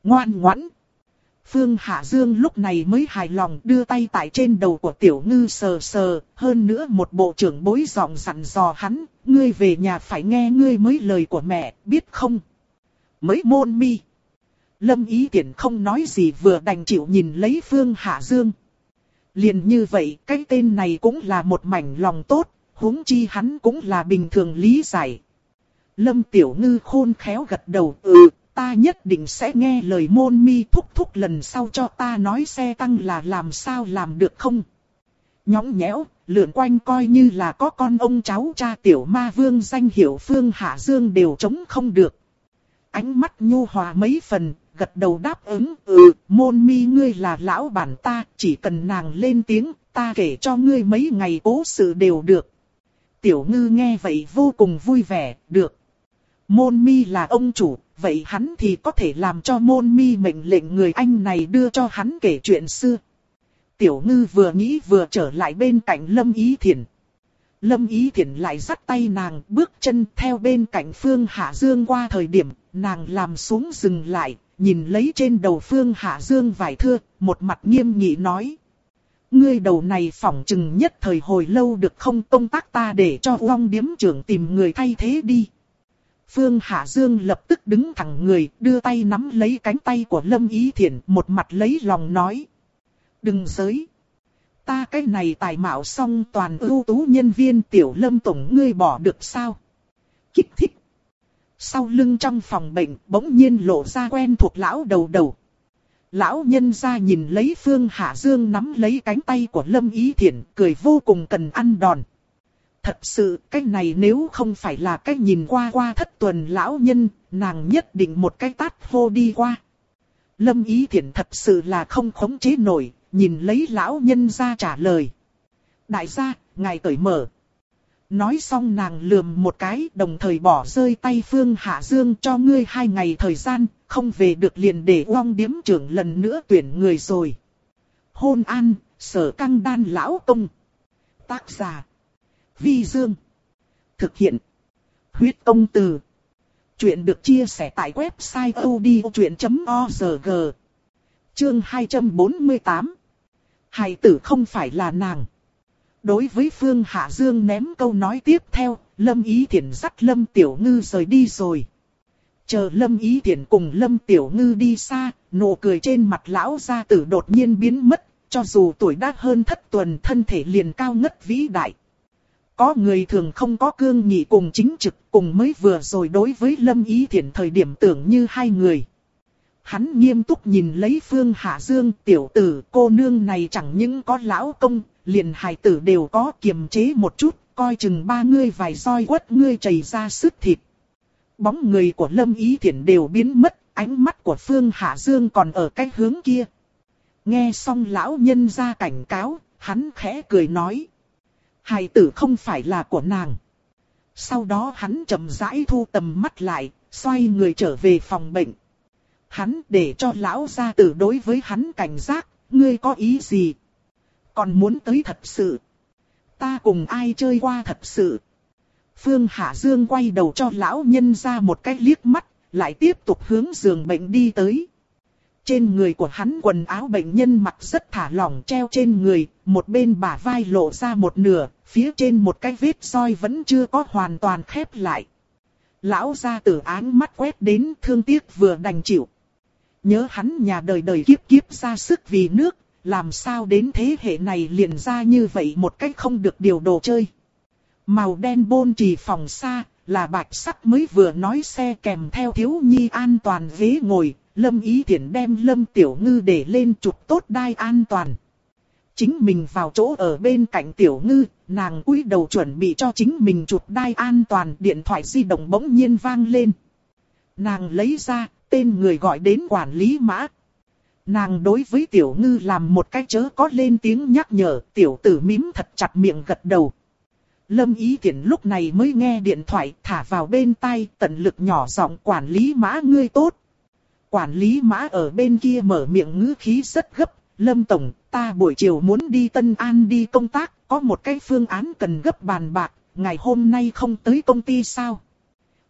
Ngoan ngoãn. Phương Hạ Dương lúc này mới hài lòng đưa tay tại trên đầu của Tiểu Ngư sờ sờ, hơn nữa một bộ trưởng bối giọng dặn dò hắn, ngươi về nhà phải nghe ngươi mới lời của mẹ, biết không? Mới môn mi. Lâm Ý Tiễn không nói gì vừa đành chịu nhìn lấy Phương Hạ Dương. Liền như vậy, cái tên này cũng là một mảnh lòng tốt, huống chi hắn cũng là bình thường lý giải. Lâm Tiểu Ngư khôn khéo gật đầu, ừ, ta nhất định sẽ nghe lời môn mi thúc thúc lần sau cho ta nói xe tăng là làm sao làm được không. Nhóng nhẽo, lượn quanh coi như là có con ông cháu cha tiểu ma vương danh hiệu phương hạ dương đều chống không được. Ánh mắt nhu hòa mấy phần, gật đầu đáp ứng, ừ, môn mi ngươi là lão bản ta, chỉ cần nàng lên tiếng, ta kể cho ngươi mấy ngày cố sự đều được. Tiểu ngư nghe vậy vô cùng vui vẻ, được. Môn mi là ông chủ, vậy hắn thì có thể làm cho môn mi mệnh lệnh người anh này đưa cho hắn kể chuyện xưa. Tiểu ngư vừa nghĩ vừa trở lại bên cạnh Lâm Ý Thiển. Lâm Ý Thiển lại dắt tay nàng bước chân theo bên cạnh Phương Hạ Dương qua thời điểm, nàng làm xuống dừng lại, nhìn lấy trên đầu Phương Hạ Dương vài thưa, một mặt nghiêm nghị nói. Ngươi đầu này phỏng chừng nhất thời hồi lâu được không công tác ta để cho Uông Điếm trưởng tìm người thay thế đi. Phương Hạ Dương lập tức đứng thẳng người, đưa tay nắm lấy cánh tay của Lâm Ý Thiển, một mặt lấy lòng nói. Đừng giới. Ta cái này tài mạo xong toàn ưu tú nhân viên tiểu Lâm Tổng ngươi bỏ được sao? Kích thích. Sau lưng trong phòng bệnh bỗng nhiên lộ ra quen thuộc lão đầu đầu. Lão nhân ra nhìn lấy Phương Hạ Dương nắm lấy cánh tay của Lâm Ý Thiển, cười vô cùng cần ăn đòn. Thật sự, cái này nếu không phải là cái nhìn qua qua thất tuần lão nhân, nàng nhất định một cái tát hô đi qua. Lâm Ý Thiển thật sự là không khống chế nổi, nhìn lấy lão nhân ra trả lời. Đại gia, ngài cởi mở. Nói xong nàng lườm một cái đồng thời bỏ rơi tay Phương Hạ Dương cho ngươi hai ngày thời gian, không về được liền để uong điếm trưởng lần nữa tuyển người rồi. Hôn an, sở căng đan lão công. Tác giả. Vi Dương. Thực hiện. Huyết công từ. Chuyện được chia sẻ tại website odchuyện.org. Chương 248. Hải tử không phải là nàng. Đối với Phương Hạ Dương ném câu nói tiếp theo, Lâm Ý Thiển dắt Lâm Tiểu Ngư rời đi rồi. Chờ Lâm Ý Thiển cùng Lâm Tiểu Ngư đi xa, nụ cười trên mặt lão gia tử đột nhiên biến mất, cho dù tuổi đã hơn thất tuần thân thể liền cao ngất vĩ đại. Có người thường không có cương nghị cùng chính trực cùng mới vừa rồi đối với Lâm Ý Thiển thời điểm tưởng như hai người. hắn nghiêm túc nhìn lấy Phương Hạ Dương tiểu tử cô nương này chẳng những có lão công, liền hài tử đều có kiềm chế một chút, coi chừng ba ngươi vài roi quất ngươi chảy ra sức thịt. Bóng người của Lâm Ý Thiển đều biến mất, ánh mắt của Phương Hạ Dương còn ở cái hướng kia. Nghe xong lão nhân ra cảnh cáo, hắn khẽ cười nói. Hài tử không phải là của nàng. Sau đó hắn chậm rãi thu tầm mắt lại, xoay người trở về phòng bệnh. Hắn để cho lão gia tử đối với hắn cảnh giác, ngươi có ý gì? Còn muốn tới thật sự. Ta cùng ai chơi qua thật sự. Phương Hạ Dương quay đầu cho lão nhân ra một cái liếc mắt, lại tiếp tục hướng giường bệnh đi tới. Trên người của hắn quần áo bệnh nhân mặc rất thả lỏng treo trên người, một bên bả vai lộ ra một nửa, phía trên một cái vết soi vẫn chưa có hoàn toàn khép lại. Lão ra tử áng mắt quét đến thương tiếc vừa đành chịu. Nhớ hắn nhà đời đời kiếp kiếp ra sức vì nước, làm sao đến thế hệ này liền ra như vậy một cách không được điều đồ chơi. Màu đen bôn trì phòng xa, là bạch sắc mới vừa nói xe kèm theo thiếu nhi an toàn ghế ngồi, Lâm Ý Thiển đem Lâm Tiểu Ngư để lên chụp tốt đai an toàn. Chính mình vào chỗ ở bên cạnh Tiểu Ngư, nàng cúi đầu chuẩn bị cho chính mình chụp đai an toàn, điện thoại di động bỗng nhiên vang lên. Nàng lấy ra, tên người gọi đến quản lý mã. Nàng đối với Tiểu Ngư làm một cái chớ có lên tiếng nhắc nhở, Tiểu tử mím thật chặt miệng gật đầu. Lâm Ý Thiển lúc này mới nghe điện thoại thả vào bên tai tận lực nhỏ giọng quản lý mã ngươi tốt. Quản lý mã ở bên kia mở miệng ngữ khí rất gấp. Lâm Tổng, ta buổi chiều muốn đi Tân An đi công tác, có một cái phương án cần gấp bàn bạc, ngày hôm nay không tới công ty sao?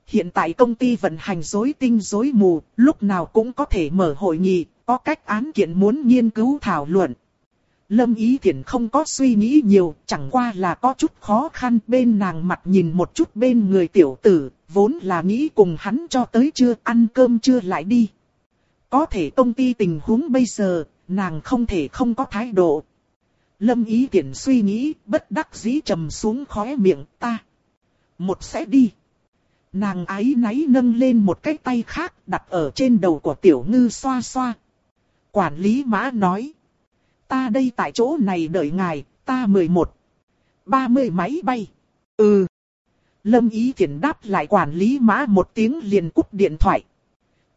Hiện tại công ty vận hành rối tinh rối mù, lúc nào cũng có thể mở hội nghị, có cách án kiện muốn nghiên cứu thảo luận. Lâm Ý Thiển không có suy nghĩ nhiều, chẳng qua là có chút khó khăn bên nàng mặt nhìn một chút bên người tiểu tử, vốn là nghĩ cùng hắn cho tới chưa ăn cơm chưa lại đi. Có thể công ty tình huống bây giờ, nàng không thể không có thái độ. Lâm Ý tiện suy nghĩ, bất đắc dĩ trầm xuống khóe miệng ta. Một sẽ đi. Nàng ái náy nâng lên một cái tay khác đặt ở trên đầu của tiểu ngư xoa xoa. Quản lý mã nói. Ta đây tại chỗ này đợi ngài, ta 11. 30 máy bay. Ừ. Lâm Ý tiện đáp lại quản lý mã một tiếng liền cúp điện thoại.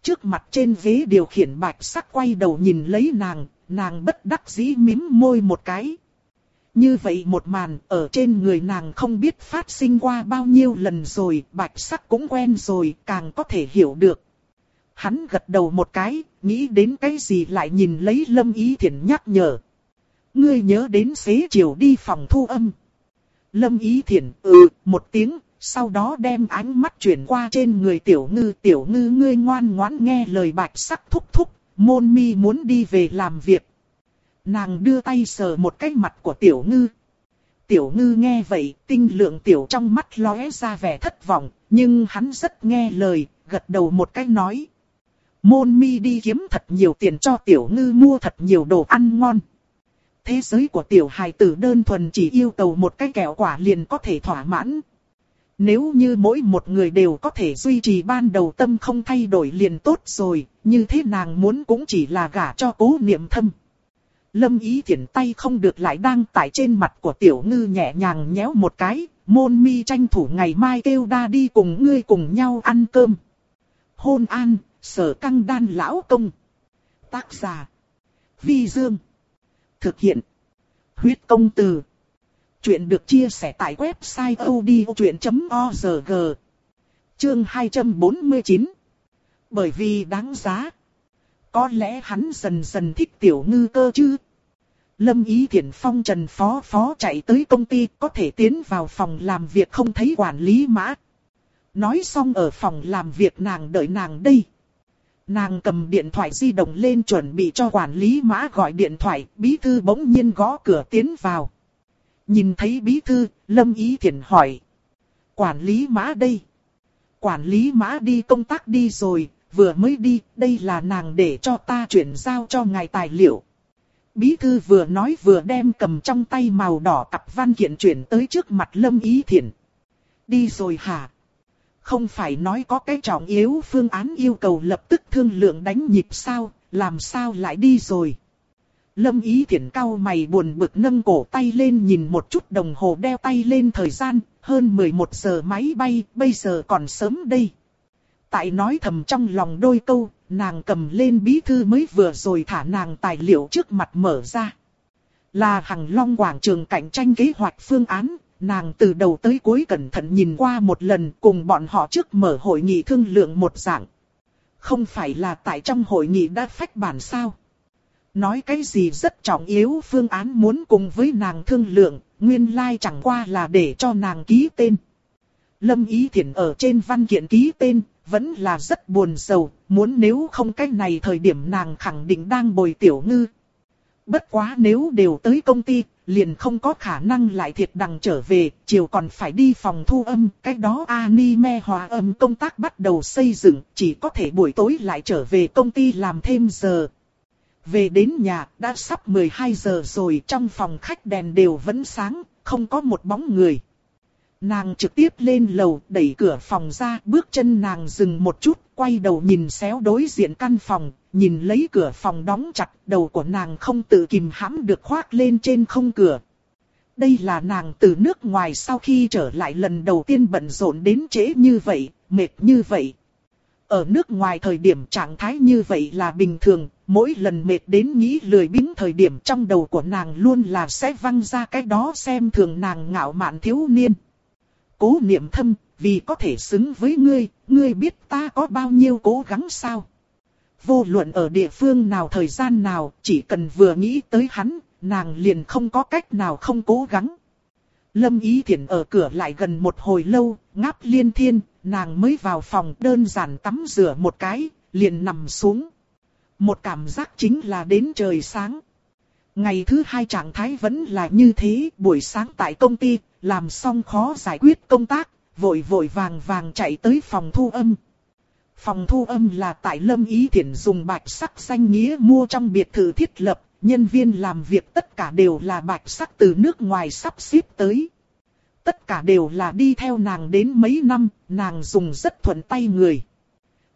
Trước mặt trên ghế điều khiển bạch sắc quay đầu nhìn lấy nàng, nàng bất đắc dĩ mím môi một cái. Như vậy một màn ở trên người nàng không biết phát sinh qua bao nhiêu lần rồi, bạch sắc cũng quen rồi, càng có thể hiểu được. Hắn gật đầu một cái, nghĩ đến cái gì lại nhìn lấy lâm ý thiện nhắc nhở. Ngươi nhớ đến xế chiều đi phòng thu âm. Lâm ý thiện, ừ, một tiếng, sau đó đem ánh mắt chuyển qua trên người tiểu ngư. Tiểu ngư ngươi ngoan ngoãn nghe lời bạch sắc thúc thúc, môn mi muốn đi về làm việc. Nàng đưa tay sờ một cái mặt của tiểu ngư. Tiểu ngư nghe vậy, tinh lượng tiểu trong mắt lóe ra vẻ thất vọng, nhưng hắn rất nghe lời, gật đầu một cái nói. Môn mi đi kiếm thật nhiều tiền cho tiểu ngư mua thật nhiều đồ ăn ngon. Thế giới của tiểu hài tử đơn thuần chỉ yêu cầu một cái kẹo quả liền có thể thỏa mãn. Nếu như mỗi một người đều có thể duy trì ban đầu tâm không thay đổi liền tốt rồi, như thế nàng muốn cũng chỉ là gả cho cố niệm thâm. Lâm ý thiển tay không được lại đang tại trên mặt của tiểu ngư nhẹ nhàng nhéo một cái, môn mi tranh thủ ngày mai kêu đa đi cùng ngươi cùng nhau ăn cơm. Hôn an, sở căng đan lão công. Tác giả. Vi Dương. Thực hiện. Huyết công từ. Chuyện được chia sẻ tại website odchuyện.org Chương 249 Bởi vì đáng giá. Có lẽ hắn dần dần thích tiểu ngư cơ chứ. Lâm Ý Thiển Phong Trần Phó Phó chạy tới công ty có thể tiến vào phòng làm việc không thấy quản lý mã. Nói xong ở phòng làm việc nàng đợi nàng đây. Nàng cầm điện thoại di động lên chuẩn bị cho quản lý mã gọi điện thoại, bí thư bỗng nhiên gõ cửa tiến vào. Nhìn thấy bí thư, Lâm Ý Thiển hỏi. Quản lý mã đây. Quản lý mã đi công tác đi rồi, vừa mới đi, đây là nàng để cho ta chuyển giao cho ngài tài liệu. Bí thư vừa nói vừa đem cầm trong tay màu đỏ cặp văn kiện chuyển tới trước mặt Lâm Ý Thiển. Đi rồi hả? Không phải nói có cái trọng yếu phương án yêu cầu lập tức thương lượng đánh nhịp sao, làm sao lại đi rồi. Lâm ý Thiển cao mày buồn bực nâng cổ tay lên nhìn một chút đồng hồ đeo tay lên thời gian, hơn 11 giờ máy bay, bây giờ còn sớm đây. Tại nói thầm trong lòng đôi câu, nàng cầm lên bí thư mới vừa rồi thả nàng tài liệu trước mặt mở ra. Là Hằng Long Quảng trường cạnh tranh kế hoạch phương án, nàng từ đầu tới cuối cẩn thận nhìn qua một lần cùng bọn họ trước mở hội nghị thương lượng một dạng. Không phải là tại trong hội nghị đã phách bản sao? Nói cái gì rất trọng yếu phương án muốn cùng với nàng thương lượng, nguyên lai like chẳng qua là để cho nàng ký tên. Lâm Ý Thiển ở trên văn kiện ký tên, vẫn là rất buồn sầu, muốn nếu không cách này thời điểm nàng khẳng định đang bồi tiểu ngư. Bất quá nếu đều tới công ty, liền không có khả năng lại thiệt đằng trở về, chiều còn phải đi phòng thu âm, cách đó anime hòa âm công tác bắt đầu xây dựng, chỉ có thể buổi tối lại trở về công ty làm thêm giờ. Về đến nhà, đã sắp 12 giờ rồi, trong phòng khách đèn đều vẫn sáng, không có một bóng người. Nàng trực tiếp lên lầu, đẩy cửa phòng ra, bước chân nàng dừng một chút, quay đầu nhìn xéo đối diện căn phòng, nhìn lấy cửa phòng đóng chặt, đầu của nàng không tự kìm hãm được khoác lên trên không cửa. Đây là nàng từ nước ngoài sau khi trở lại lần đầu tiên bận rộn đến trễ như vậy, mệt như vậy. Ở nước ngoài thời điểm trạng thái như vậy là bình thường, mỗi lần mệt đến nghĩ lười biếng thời điểm trong đầu của nàng luôn là sẽ văng ra cái đó xem thường nàng ngạo mạn thiếu niên. Cố niệm thâm, vì có thể xứng với ngươi, ngươi biết ta có bao nhiêu cố gắng sao? Vô luận ở địa phương nào thời gian nào, chỉ cần vừa nghĩ tới hắn, nàng liền không có cách nào không cố gắng. Lâm Ý Thiển ở cửa lại gần một hồi lâu, ngáp liên thiên, nàng mới vào phòng đơn giản tắm rửa một cái, liền nằm xuống. Một cảm giác chính là đến trời sáng. Ngày thứ hai trạng thái vẫn là như thế, buổi sáng tại công ty, làm xong khó giải quyết công tác, vội vội vàng vàng chạy tới phòng thu âm. Phòng thu âm là tại Lâm Ý Thiển dùng bạch sắc xanh nghĩa mua trong biệt thự thiết lập, nhân viên làm việc tất cả đều là bạch sắc từ nước ngoài sắp xếp tới. Tất cả đều là đi theo nàng đến mấy năm, nàng dùng rất thuận tay người.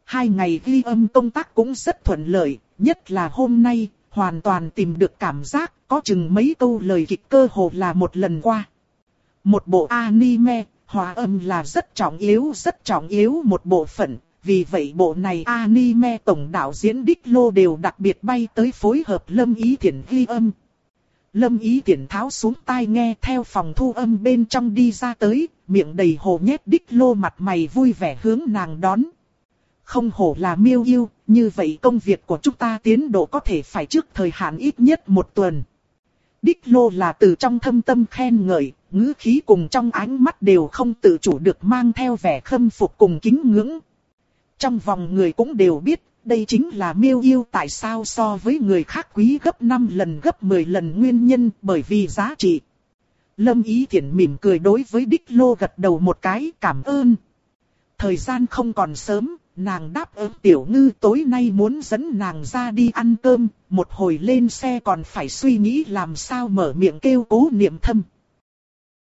Hai ngày ghi âm công tác cũng rất thuận lợi, nhất là hôm nay, hoàn toàn tìm được cảm giác, có chừng mấy câu lời kịch cơ hồ là một lần qua. Một bộ anime, hòa âm là rất trọng yếu, rất trọng yếu một bộ phận, vì vậy bộ này anime tổng đạo diễn Đích Lô đều đặc biệt bay tới phối hợp Lâm Ý Thiển ghi âm. Lâm Ý Thiển tháo xuống tai nghe theo phòng thu âm bên trong đi ra tới, miệng đầy hồ nhét Đích Lô mặt mày vui vẻ hướng nàng đón. Không hổ là miêu yêu, như vậy công việc của chúng ta tiến độ có thể phải trước thời hạn ít nhất một tuần. Đích Lô là từ trong thâm tâm khen ngợi, ngữ khí cùng trong ánh mắt đều không tự chủ được mang theo vẻ khâm phục cùng kính ngưỡng. Trong vòng người cũng đều biết, đây chính là miêu yêu tại sao so với người khác quý gấp 5 lần gấp 10 lần nguyên nhân bởi vì giá trị. Lâm Ý Thiển mỉm cười đối với Đích Lô gật đầu một cái cảm ơn. Thời gian không còn sớm, nàng đáp ứng tiểu ngư tối nay muốn dẫn nàng ra đi ăn cơm, một hồi lên xe còn phải suy nghĩ làm sao mở miệng kêu cố niệm thâm.